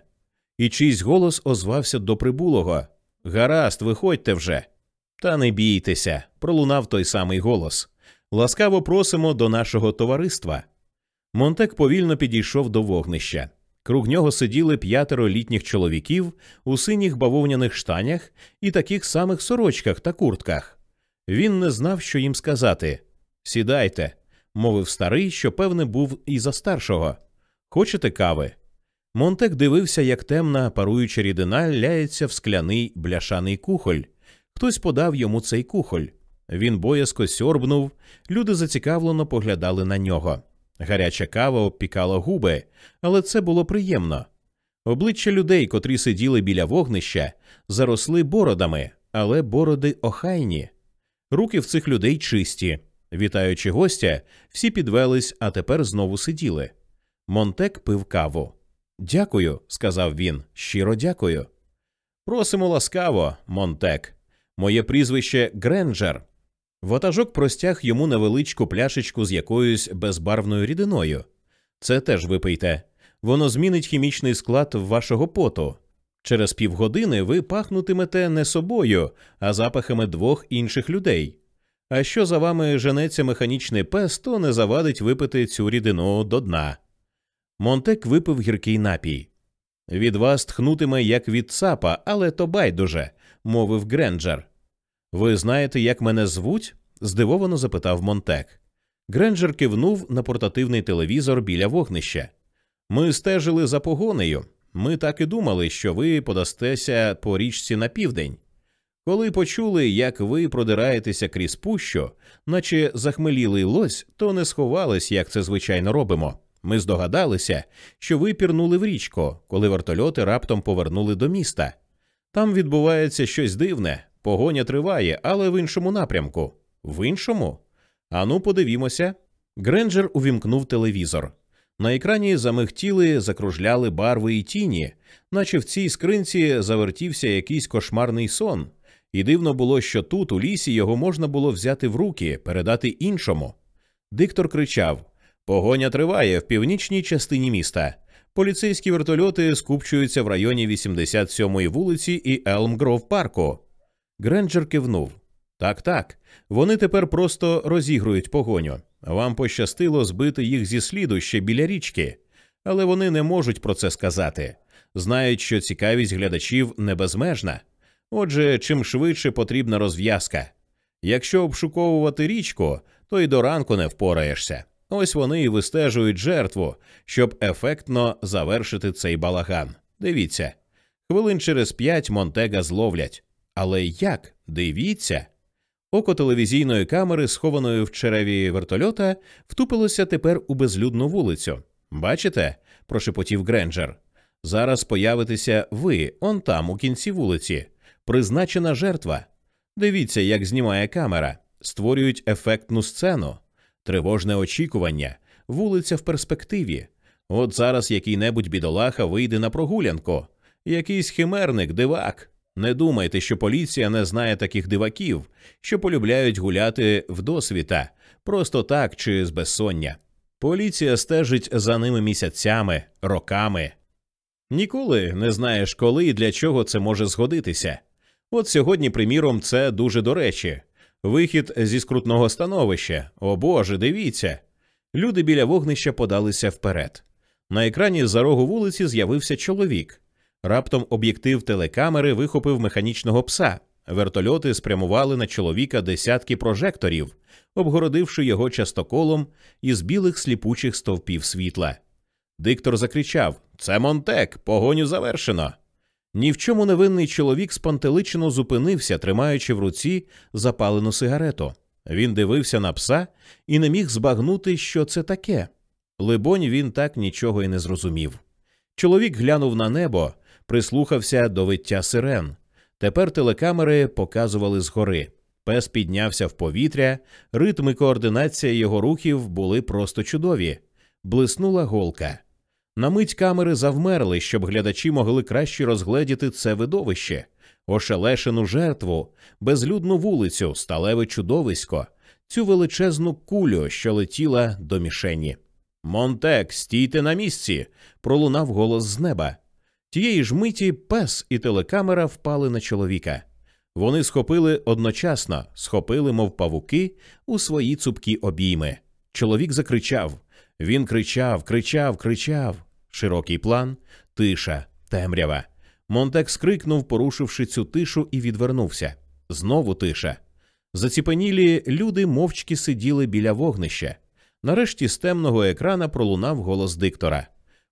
І чийсь голос озвався до прибулого Гаразд, виходьте вже. Та не бійтеся, пролунав той самий голос. Ласкаво просимо до нашого товариства. Монтек повільно підійшов до вогнища. Круг нього сиділи п'ятеро літніх чоловіків у синіх бавовняних штанях і таких самих сорочках та куртках. Він не знав, що їм сказати. Сідайте, мовив старий, що, певне, був і за старшого. Хочете кави? Монтек дивився, як темна паруюча рідина ляється в скляний бляшаний кухоль. Хтось подав йому цей кухоль. Він боязко сьорбнув, люди зацікавлено поглядали на нього. Гаряча кава обпікала губи, але це було приємно. Обличчя людей, котрі сиділи біля вогнища, заросли бородами, але бороди охайні. Руки в цих людей чисті. Вітаючи гостя, всі підвелись, а тепер знову сиділи. Монтек пив каву. Дякую, сказав він. Щиро дякую. Просимо ласкаво, Монтек. Моє прізвище Гренджер. Ватажок простяг йому невеличку пляшечку з якоюсь безбарвною рідиною. Це теж випийте. Воно змінить хімічний склад вашого поту. Через півгодини ви пахнутимете не собою, а запахами двох інших людей. А що за вами женеться механічний пес, то не завадить випити цю рідину до дна. Монтек випив гіркий напій. Від вас тхнутиме, як від цапа, але то байдуже, мовив Гренджер. Ви знаєте, як мене звуть? здивовано запитав Монтек. Гренджер кивнув на портативний телевізор біля вогнища. Ми стежили за погонею. Ми так і думали, що ви подастеся по річці на південь. Коли почули, як ви продираєтеся крізь пущу, наче захмелілий лось, то не сховались, як це звичайно робимо. Ми здогадалися, що ви пірнули в річку, коли вертольоти раптом повернули до міста. Там відбувається щось дивне, погоня триває, але в іншому напрямку. В іншому? Ану, подивімося. Гренджер увімкнув телевізор. На екрані замихтіли, закружляли барви і тіні, наче в цій скринці завертівся якийсь кошмарний сон, і дивно було, що тут, у лісі, його можна було взяти в руки, передати іншому. Диктор кричав Погоня триває в північній частині міста. Поліцейські вертольоти скупчуються в районі 87-ї вулиці і Елмгров парку. Гренджер кивнув. Так, так. Вони тепер просто розігрують погоню. Вам пощастило збити їх зі сліду ще біля річки, але вони не можуть про це сказати. Знають, що цікавість глядачів не безмежна. Отже, чим швидше потрібна розв'язка. Якщо обшуковувати річку, то й до ранку не впораєшся. Ось вони і вистежують жертву, щоб ефектно завершити цей балаган. Дивіться, хвилин через п'ять Монтега зловлять. Але як? Дивіться. Око телевізійної камери, схованої в череві вертольота, втупилося тепер у безлюдну вулицю. Бачите? прошепотів Гренджер. Зараз появитеся ви, он там, у кінці вулиці, призначена жертва. Дивіться, як знімає камера, створюють ефектну сцену, тривожне очікування, вулиця в перспективі. От зараз який-небудь бідолаха вийде на прогулянку, якийсь химерник, дивак. Не думайте, що поліція не знає таких диваків, що полюбляють гуляти в досвіта, просто так чи з безсоння. Поліція стежить за ними місяцями, роками. Ніколи не знаєш, коли і для чого це може згодитися. От сьогодні, приміром, це дуже до речі. Вихід зі скрутного становища. О Боже, дивіться. Люди біля вогнища подалися вперед. На екрані за рогу вулиці з'явився чоловік. Раптом об'єктив телекамери вихопив механічного пса. Вертольоти спрямували на чоловіка десятки прожекторів, обгородивши його частоколом із білих сліпучих стовпів світла. Диктор закричав Це Монтек, погоню завершено. Ні в чому невинний чоловік спантеличено зупинився, тримаючи в руці запалену сигарету. Він дивився на пса і не міг збагнути, що це таке. Либонь, він так нічого й не зрозумів. Чоловік глянув на небо, прислухався до виття сирен. Тепер телекамери показували згори. Пес піднявся в повітря, ритм і координація його рухів були просто чудові. Блиснула голка. На мить камери завмерли, щоб глядачі могли краще розгледіти це видовище, ошелешену жертву, безлюдну вулицю, сталеве чудовисько, цю величезну кулю, що летіла до мішені. Монтек, стійте на місці. пролунав голос з неба. Тієї ж миті пес і телекамера впали на чоловіка. Вони схопили одночасно, схопили, мов павуки, у свої цупкі обійми. Чоловік закричав. Він кричав, кричав, кричав. Широкий план, тиша, темрява. Монтек скрикнув, порушивши цю тишу, і відвернувся. Знову тиша. Заціпенілі люди мовчки сиділи біля вогнища. Нарешті з темного екрана пролунав голос диктора.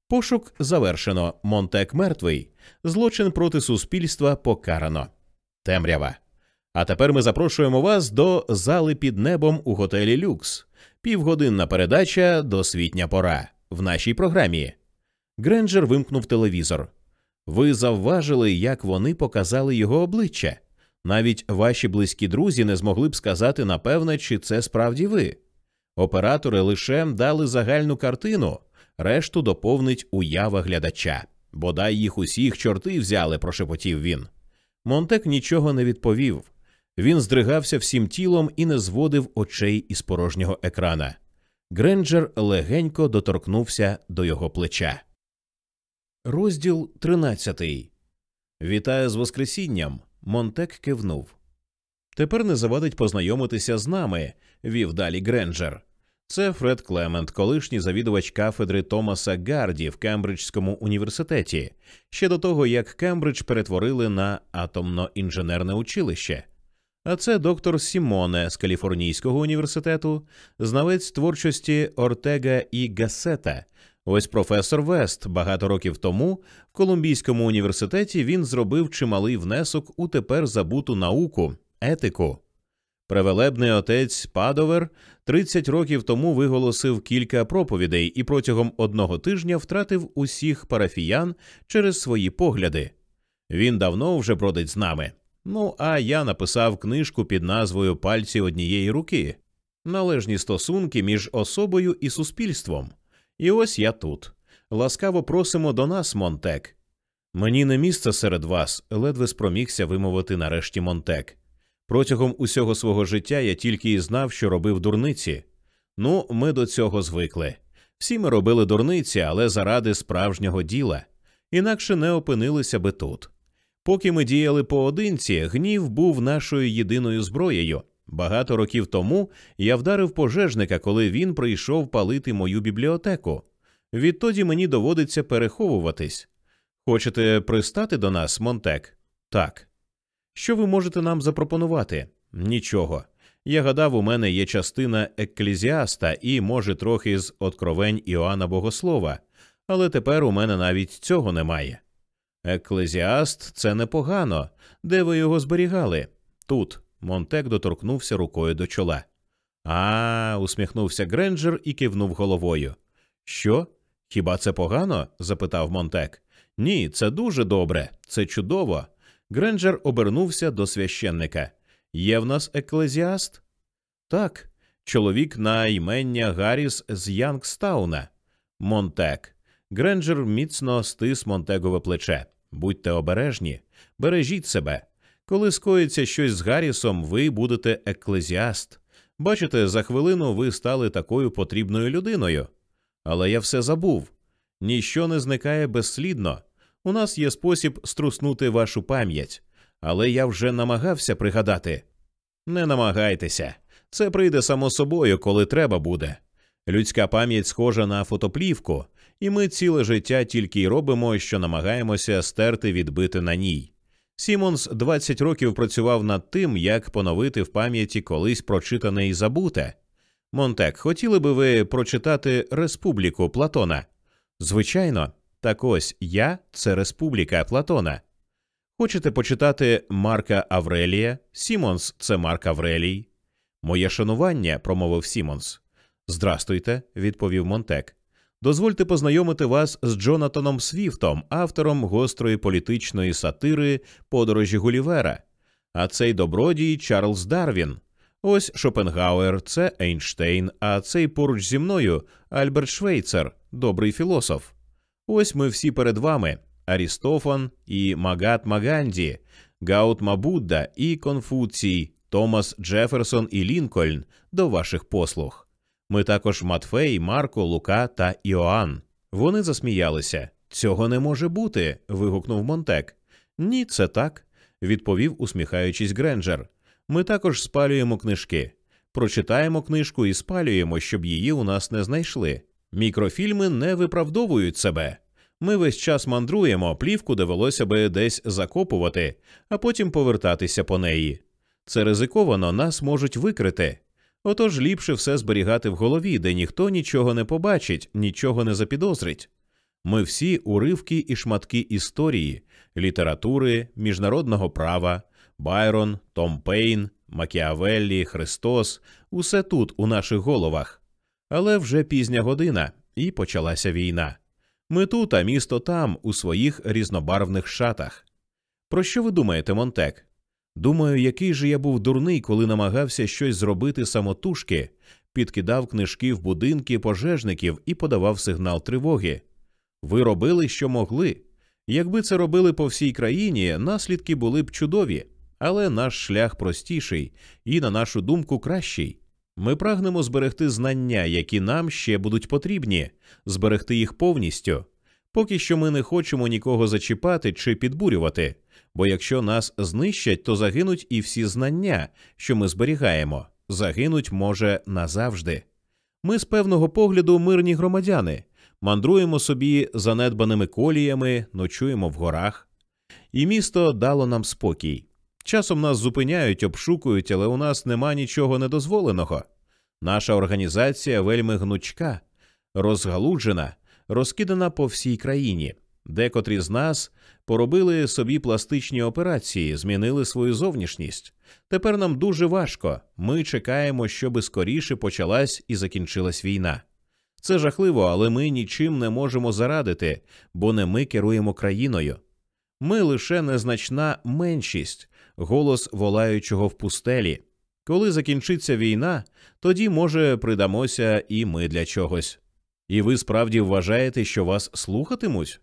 Пошук завершено. Монтек мертвий. Злочин проти суспільства покарано. Темрява. А тепер ми запрошуємо вас до зали під небом у готелі Люкс. Півгодинна передача Досвітня пора в нашій програмі. Гренджер вимкнув телевізор. Ви завважили, як вони показали його обличчя. Навіть ваші близькі друзі не змогли б сказати напевне, чи це справді ви. Оператори лише дали загальну картину, решту доповнить уява глядача. Бодай їх усіх чорти взяли, прошепотів він. Монтек нічого не відповів. Він здригався всім тілом і не зводив очей із порожнього екрана. Гренджер легенько доторкнувся до його плеча. Розділ тринадцятий. Вітаю з Воскресінням. Монтек кивнув. Тепер не завадить познайомитися з нами, вів далі Гренджер. Це Фред Клемент, колишній завідувач кафедри Томаса Гарді в Кембриджському університеті, ще до того як Кембридж перетворили на атомно-інженерне училище. А це доктор Сімоне з Каліфорнійського університету, знавець творчості Ортега і Гассета. Ось професор Вест багато років тому в Колумбійському університеті він зробив чималий внесок у тепер забуту науку, етику. Превелебний отець Падовер 30 років тому виголосив кілька проповідей і протягом одного тижня втратив усіх парафіян через свої погляди. Він давно вже бродить з нами. Ну а я написав книжку під назвою Пальці однієї руки належні стосунки між особою і суспільством. І ось я тут. Ласкаво просимо до нас, Монтек. Мені не місце серед вас, ледве спромігся вимовити нарешті Монтек. Протягом усього свого життя я тільки і знав, що робив дурниці. Ну, ми до цього звикли. Всі ми робили дурниці, але заради справжнього діла, інакше не опинилися би тут. Поки ми діяли поодинці, гнів був нашою єдиною зброєю. Багато років тому я вдарив пожежника, коли він прийшов палити мою бібліотеку. Відтоді мені доводиться переховуватись. Хочете пристати до нас, Монтек? Так. Що ви можете нам запропонувати? Нічого. Я гадав, у мене є частина еклезіаста і, може, трохи з откровень Іоанна Богослова, але тепер у мене навіть цього немає. Еклезіаст це непогано. Де ви його зберігали? Тут. Монтек доторкнувся рукою до чола. А, усміхнувся Гренджер і кивнув головою. Що? Хіба це погано? запитав Монтек. Ні, це дуже добре, це чудово. Гренджер обернувся до священника. Є в нас еклезіаст? Так, чоловік на імення Гарріс з Янгстауна. Монтек. Гренджер міцно стис Монтегове плече. Будьте обережні, бережіть себе. Коли скоїться щось з Гаррісом, ви будете еклезіаст. Бачите, за хвилину ви стали такою потрібною людиною. Але я все забув. Ніщо не зникає безслідно. У нас є спосіб струснути вашу пам'ять, але я вже намагався пригадати. Не намагайтеся, це прийде само собою, коли треба буде. Людська пам'ять схожа на фотоплівку, і ми ціле життя тільки й робимо, що намагаємося стерти відбити на ній. Сімонс 20 років працював над тим, як поновити в пам'яті колись прочитане і забуте. Монтег, хотіли би ви прочитати Республіку Платона? Звичайно, так ось я це Республіка Платона. Хочете почитати Марка Аврелія? Сімонс це Марк Аврелій. Моє шанування, промовив Сімонс. Здрастуйте, відповів Монтег. Дозвольте познайомити вас з Джонатаном Свіфтом, автором гострої політичної сатири подорожі Гулівера. А цей добродій Чарльз Дарвін. Ось Шопенгауер, це Ейнштейн, а цей поруч зі мною Альберт Швейцер, добрий філософ. Ось ми всі перед вами Арістофан і Махатма Ганді, Гаутама Будда і Конфуцій, Томас Джеферсон і Лінкольн до ваших послуг. Ми також Матфей, Марко, Лука та Іоанн. Вони засміялися. Цього не може бути. вигукнув Монтек. Ні, це так. відповів, усміхаючись Гренджер. Ми також спалюємо книжки. Прочитаємо книжку і спалюємо, щоб її у нас не знайшли. Мікрофільми не виправдовують себе. Ми весь час мандруємо, плівку довелося би десь закопувати, а потім повертатися по неї. Це ризиковано, нас можуть викрити. Отож ліпше все зберігати в голові, де ніхто нічого не побачить, нічого не запідозрить. Ми всі уривки і шматки історії, літератури, міжнародного права, Байрон, Том Пейн, Макіавеллі, Христос усе тут, у наших головах. Але вже пізня година, і почалася війна. Ми тут, а місто там, у своїх різнобарвних шатах. Про що ви думаєте, Монтек? Думаю, який же я був дурний, коли намагався щось зробити самотужки, підкидав книжки в будинки пожежників і подавав сигнал тривоги. Ви робили, що могли. Якби це робили по всій країні, наслідки були б чудові, але наш шлях простіший і, на нашу думку, кращий. Ми прагнемо зберегти знання, які нам ще будуть потрібні, зберегти їх повністю. Поки що ми не хочемо нікого зачіпати чи підбурювати, бо якщо нас знищать, то загинуть і всі знання, що ми зберігаємо, загинуть може назавжди. Ми з певного погляду мирні громадяни, мандруємо собі занедбаними коліями, ночуємо в горах. І місто дало нам спокій. Часом нас зупиняють, обшукують, але у нас нема нічого недозволеного. Наша організація вельми гнучка, розгалуджена, розкидана по всій країні. Декотрі з нас поробили собі пластичні операції, змінили свою зовнішність. Тепер нам дуже важко. Ми чекаємо, щоби скоріше почалась і закінчилась війна. Це жахливо, але ми нічим не можемо зарадити, бо не ми керуємо країною. Ми лише незначна меншість, голос волаючого в пустелі. Коли закінчиться війна, тоді, може, придамося і ми для чогось. І ви справді вважаєте, що вас слухатимуть?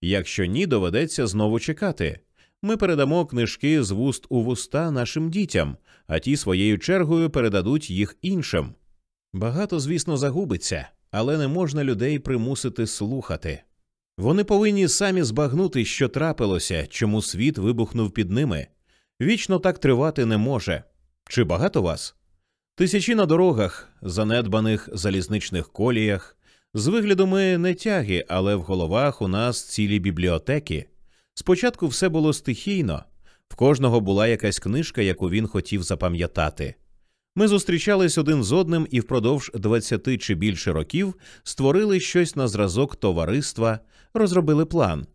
Якщо ні, доведеться знову чекати. Ми передамо книжки з вуст у вуста нашим дітям, а ті своєю чергою передадуть їх іншим. Багато, звісно, загубиться, але не можна людей примусити слухати. Вони повинні самі збагнути, що трапилося, чому світ вибухнув під ними. Вічно так тривати не може. Чи багато вас? Тисячі на дорогах, занедбаних залізничних коліях, з виглядами не тяги, але в головах у нас цілі бібліотеки. Спочатку все було стихійно, в кожного була якась книжка, яку він хотів запам'ятати. Ми зустрічались один з одним і впродовж 20 чи більше років створили щось на зразок товариства, розробили план.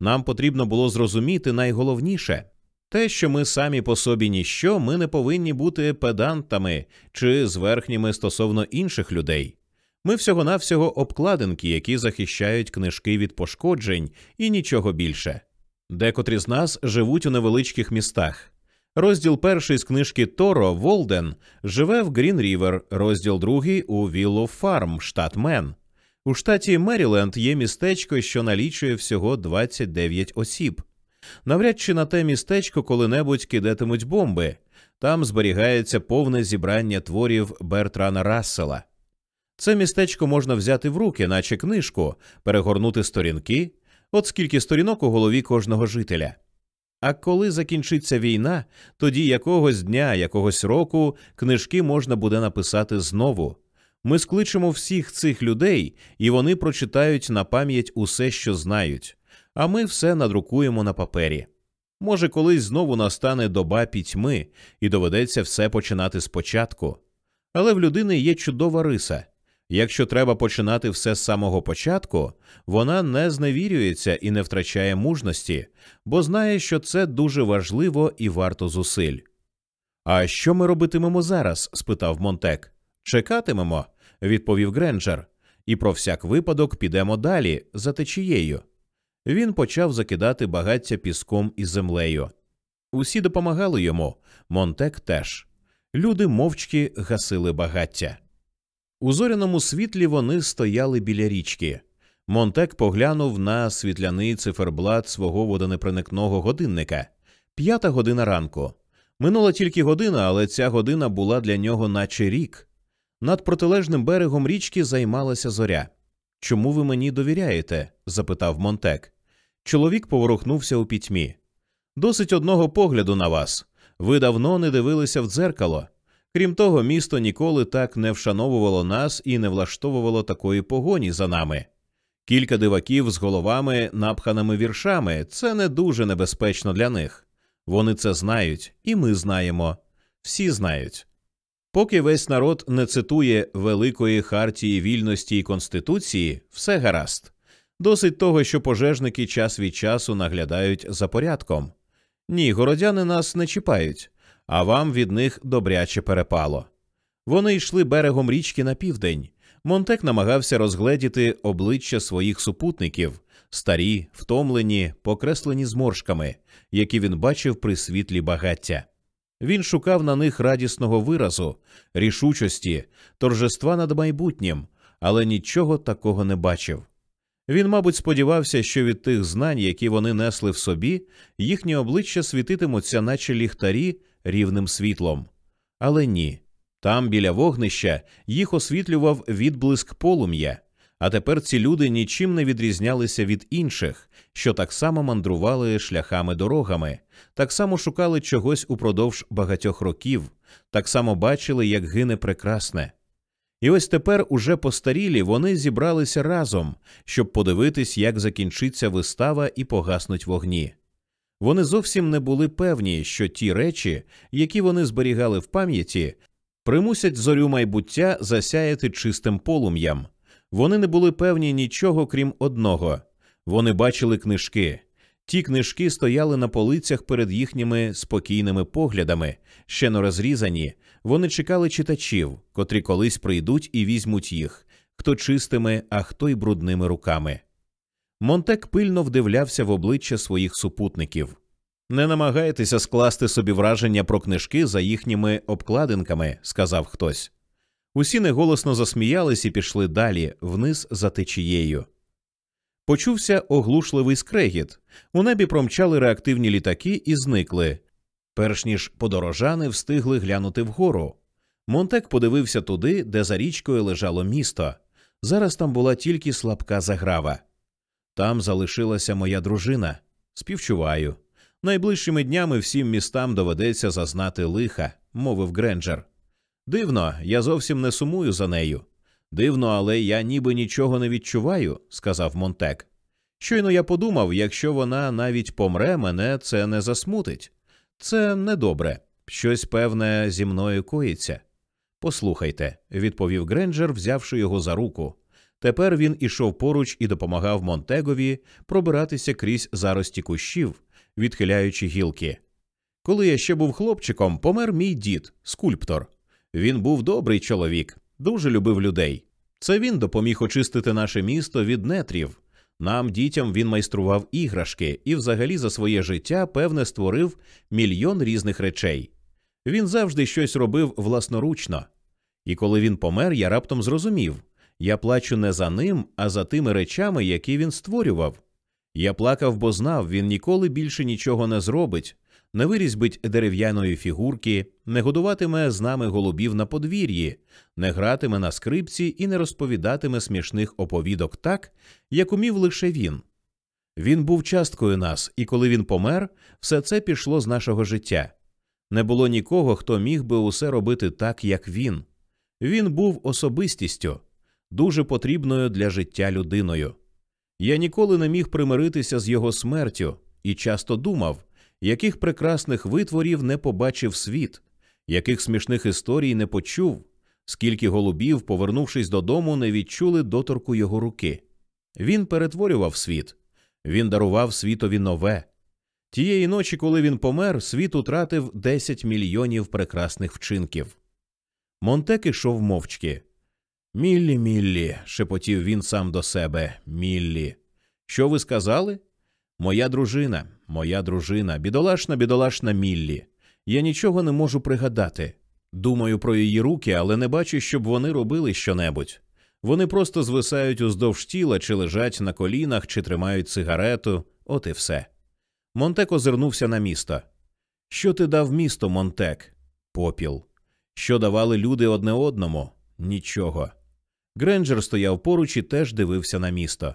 Нам потрібно було зрозуміти найголовніше те, що ми самі по собі ніщо, ми не повинні бути педантами чи зверхніми стосовно інших людей. Ми всього навсього обкладинки, які захищають книжки від пошкоджень і нічого більше. Декотрі з нас живуть у невеличких містах. Розділ перший з книжки Торо Волден живе в Грін Рівер, розділ другий у Вілло Фарм, штат Мен. У штаті Меріленд є містечко, що налічує всього 29 осіб. Навряд чи на те містечко коли-небудь кидатимуть бомби. Там зберігається повне зібрання творів Бертрана Рассела. Це містечко можна взяти в руки, наче книжку, перегорнути сторінки, от скільки сторінок у голові кожного жителя. А коли закінчиться війна, тоді якогось дня, якогось року книжки можна буде написати знову. Ми скличемо всіх цих людей, і вони прочитають на пам'ять усе, що знають, а ми все надрукуємо на папері. Може, колись знову настане доба пітьми, і доведеться все починати спочатку. Але в людини є чудова риса. Якщо треба починати все з самого початку, вона не зневірюється і не втрачає мужності, бо знає, що це дуже важливо і варто зусиль. А що ми робитимемо зараз? спитав Монтек. Чекатимемо, відповів Гренджер, і про всяк випадок підемо далі, за течією. Він почав закидати багаття піском і землею. Усі допомагали йому, Монтек теж. Люди мовчки гасили багаття. У зоряному світлі вони стояли біля річки. Монтек поглянув на світляний циферблат свого водонепроникного годинника п'ята година ранку. Минула тільки година, але ця година була для нього, наче рік. Над протилежним берегом річки займалася зоря. Чому ви мені довіряєте? запитав Монтек. Чоловік поворухнувся у пітьмі. Досить одного погляду на вас. Ви давно не дивилися в дзеркало. Крім того, місто ніколи так не вшановувало нас і не влаштовувало такої погоні за нами. Кілька диваків з головами, напханими віршами це не дуже небезпечно для них. Вони це знають, і ми знаємо. Всі знають. Поки весь народ не цитує Великої хартії вільності і Конституції, все гаразд. Досить того, що пожежники час від часу наглядають за порядком. Ні, городяни нас не чіпають, а вам від них добряче перепало. Вони йшли берегом річки на південь. Монтек намагався розгледіти обличчя своїх супутників, старі, втомлені, покреслені зморшками, які він бачив при світлі багаття. Він шукав на них радісного виразу, рішучості, торжества над майбутнім, але нічого такого не бачив. Він, мабуть, сподівався, що від тих знань, які вони несли в собі, їхні обличчя світитимуться, наче ліхтарі, рівним світлом. Але ні. Там, біля вогнища, їх освітлював відблиск полум'я, а тепер ці люди нічим не відрізнялися від інших, що так само мандрували шляхами дорогами, так само шукали чогось упродовж багатьох років, так само бачили, як гине прекрасне. І ось тепер, уже постарілі, вони зібралися разом, щоб подивитись, як закінчиться вистава і погаснуть вогні. Вони зовсім не були певні, що ті речі, які вони зберігали в пам'яті, примусять зорю майбуття засяяти чистим полум'ям. Вони не були певні нічого крім одного вони бачили книжки. Ті книжки стояли на полицях перед їхніми спокійними поглядами, ще не розрізані. Вони чекали читачів, котрі колись прийдуть і візьмуть їх, хто чистими, а хто й брудними руками. Монтек пильно вдивлявся в обличчя своїх супутників. Не намагайтеся скласти собі враження про книжки за їхніми обкладинками, сказав хтось. Усі неголосно засміялись і пішли далі, вниз за течією. Почувся оглушливий скрегіт. У небі промчали реактивні літаки і зникли. Перш ніж подорожани встигли глянути вгору. Монтек подивився туди, де за річкою лежало місто. Зараз там була тільки слабка заграва. Там залишилася моя дружина. Співчуваю. Найближчими днями всім містам доведеться зазнати лиха, мовив Гренджер. Дивно, я зовсім не сумую за нею. Дивно, але я ніби нічого не відчуваю, сказав Монтек. Щойно я подумав, якщо вона навіть помре, мене це не засмутить. Це недобре, щось певне зі мною коїться. Послухайте, відповів Гренджер, взявши його за руку. Тепер він ішов поруч і допомагав Монтегові пробиратися крізь зарості кущів, відхиляючи гілки. Коли я ще був хлопчиком, помер мій дід, скульптор. Він був добрий чоловік, дуже любив людей. Це він допоміг очистити наше місто від нетрів. Нам, дітям, він майстрував іграшки і, взагалі, за своє життя, певне, створив мільйон різних речей. Він завжди щось робив власноручно. І коли він помер, я раптом зрозумів я плачу не за ним, а за тими речами, які він створював. Я плакав, бо знав, він ніколи більше нічого не зробить, не вирізьбить дерев'яної фігурки, не годуватиме з нами голубів на подвір'ї, не гратиме на скрипці і не розповідатиме смішних оповідок так, як умів лише він. Він був часткою нас, і коли він помер, все це пішло з нашого життя. Не було нікого, хто міг би усе робити так, як він. Він був особистістю, дуже потрібною для життя людиною. Я ніколи не міг примиритися з його смертю і часто думав, яких прекрасних витворів не побачив світ, яких смішних історій не почув, скільки голубів, повернувшись додому, не відчули доторку його руки. Він перетворював світ, він дарував світові нове. Тієї ночі, коли він помер, світ утратив 10 мільйонів прекрасних вчинків. Монтек ішов мовчки. Міллі, Міллі, шепотів він сам до себе. Міллі. Що ви сказали? Моя дружина, моя дружина, бідолашна, бідолашна Міллі. Я нічого не можу пригадати. Думаю про її руки, але не бачу, щоб вони робили щонебудь. Вони просто звисають уздовж тіла, чи лежать на колінах, чи тримають цигарету, от і все. Монтек озирнувся на місто. Що ти дав місто, Монтек? Попіл. Що давали люди одне одному? Нічого. Гренджер стояв поруч і теж дивився на місто.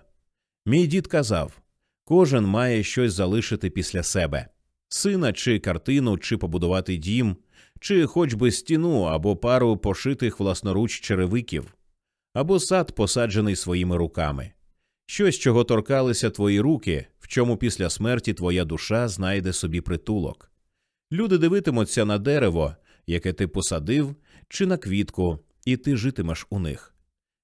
Мій дід казав кожен має щось залишити після себе. сина чи картину, чи побудувати дім, чи хоч би стіну або пару пошитих власноруч черевиків, або сад, посаджений своїми руками, щось, чого торкалися твої руки, в чому після смерті твоя душа знайде собі притулок. Люди дивитимуться на дерево, яке ти посадив, чи на квітку, і ти житимеш у них.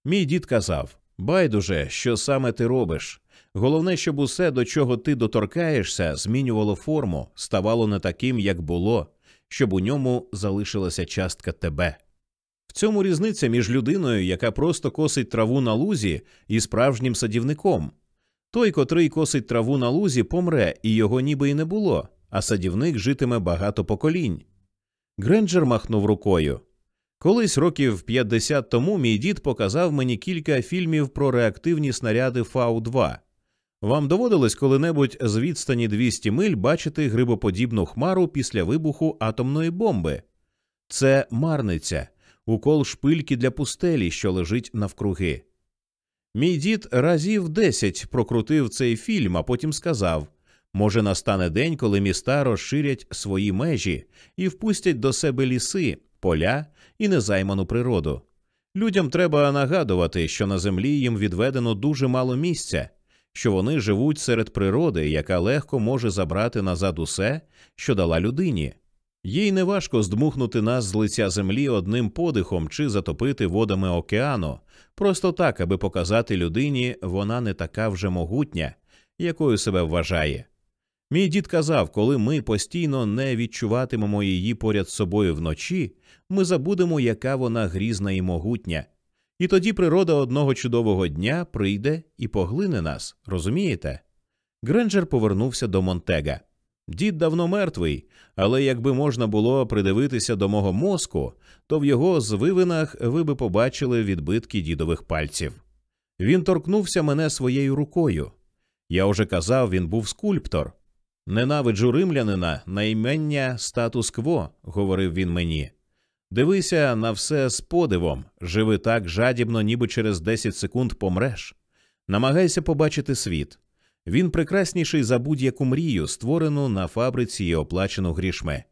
Мій дід казав байдуже, що саме ти робиш. Головне, щоб усе, до чого ти доторкаєшся, змінювало форму, ставало не таким, як було, щоб у ньому залишилася частка тебе. В цьому різниця між людиною, яка просто косить траву на лузі, і справжнім садівником. Той, котрий косить траву на лузі, помре, і його ніби й не було, а садівник житиме багато поколінь. Гренджер махнув рукою. Колись років 50 тому мій дід показав мені кілька фільмів про реактивні снаряди Фау-2. Вам доводилось коли-небудь з відстані 200 миль бачити грибоподібну хмару після вибуху атомної бомби? Це марниця, укол шпильки для пустелі, що лежить навкруги. Мій дід разів десять прокрутив цей фільм, а потім сказав може, настане день, коли міста розширять свої межі і впустять до себе ліси, поля і незайману природу. Людям треба нагадувати, що на землі їм відведено дуже мало місця, що вони живуть серед природи, яка легко може забрати назад усе, що дала людині. Їй неважко здмухнути нас з лиця землі одним подихом чи затопити водами океану, просто так, аби показати людині, вона не така вже могутня, якою себе вважає. Мій дід казав, коли ми постійно не відчуватимемо її поряд з собою вночі, ми забудемо, яка вона грізна і могутня. І тоді природа одного чудового дня прийде і поглине нас, розумієте? Гренджер повернувся до Монтега. Дід давно мертвий, але якби можна було придивитися до мого мозку, то в його звивинах ви би побачили відбитки дідових пальців. Він торкнувся мене своєю рукою. Я уже казав, він був скульптор. Ненавиджу римлянина наймення статус-кво, говорив він мені. Дивися на все з подивом, живи так жадібно, ніби через 10 секунд помреш. Намагайся побачити світ. Він прекрасніший за будь-яку мрію, створену на фабриці і оплачену грішми.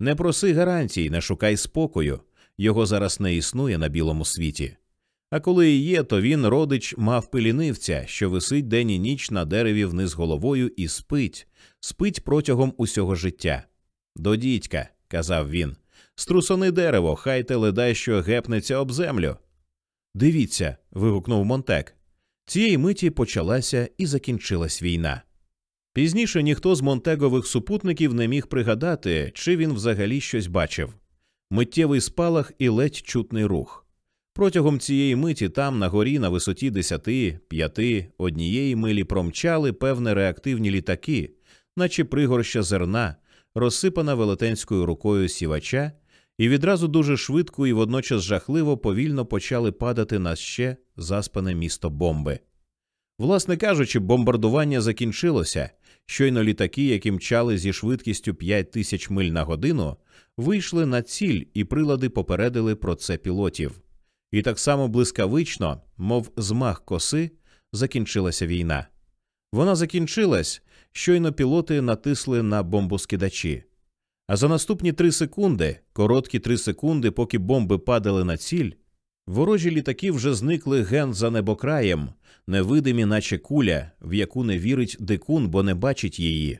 Не проси гарантій, не шукай спокою, його зараз не існує на білому світі. А коли і є, то він родич мав пилінивця, що висить день і ніч на дереві вниз головою і спить, спить протягом усього життя. До дідька, казав він, струсони дерево, хай те ледай, що гепнеться об землю. Дивіться. вигукнув Монтек. Цієї миті почалася і закінчилась війна. Пізніше ніхто з Монтегових супутників не міг пригадати, чи він взагалі щось бачив миттєвий спалах і ледь чутний рух. Протягом цієї миті там, на горі, на висоті десяти, п'яти, однієї милі промчали певне реактивні літаки, наче пригорща зерна, розсипана велетенською рукою сівача, і відразу дуже швидко і водночас жахливо повільно почали падати на ще заспане місто бомби. Власне кажучи, бомбардування закінчилося. Щойно літаки, які мчали зі швидкістю 5 тисяч миль на годину, вийшли на ціль, і прилади попередили про це пілотів. І так само блискавично, мов змах коси, закінчилася війна. Вона закінчилась, щойно пілоти натисли на бомбоскидачі. А за наступні три секунди, короткі три секунди, поки бомби падали на ціль, ворожі літаки вже зникли ген за небокраєм, невидимі, наче куля, в яку не вірить дикун, бо не бачить її.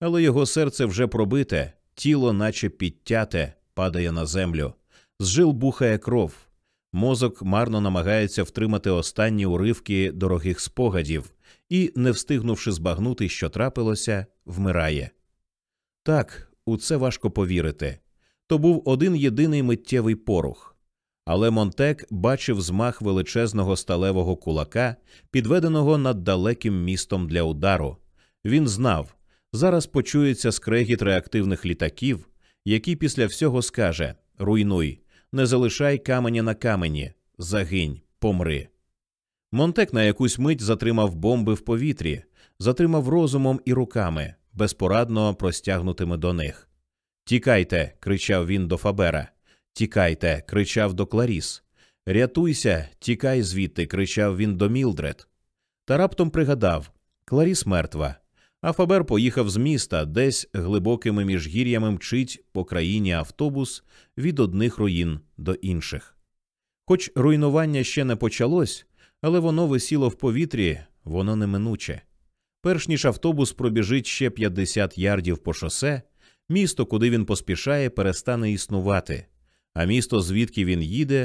Але його серце вже пробите, тіло, наче підтяте, падає на землю, з жил бухає кров. Мозок марно намагається втримати останні уривки дорогих спогадів і, не встигнувши збагнути, що трапилося, вмирає. Так, у це важко повірити. То був один єдиний миттєвий порух. Але Монтек бачив змах величезного сталевого кулака, підведеного над далеким містом для удару. Він знав зараз почується скрегіт реактивних літаків, який після всього скаже Руйнуй, не залишай каменя на камені, загинь, помри. Монтек на якусь мить затримав бомби в повітрі, затримав розумом і руками, безпорадно простягнутими до них. Тікайте. кричав він до Фабера. Тікайте. кричав до Кларіс. Рятуйся, тікай звідти. кричав він до Мілдред. Та раптом пригадав Кларіс мертва. А Фабер поїхав з міста, десь глибокими міжгір'ями мчить по країні автобус від одних руїн до інших. Хоч руйнування ще не почалось, але воно висіло в повітрі, воно неминуче. Перш ніж автобус пробіжить ще 50 ярдів по шосе, місто, куди він поспішає, перестане існувати, а місто, звідки він їде,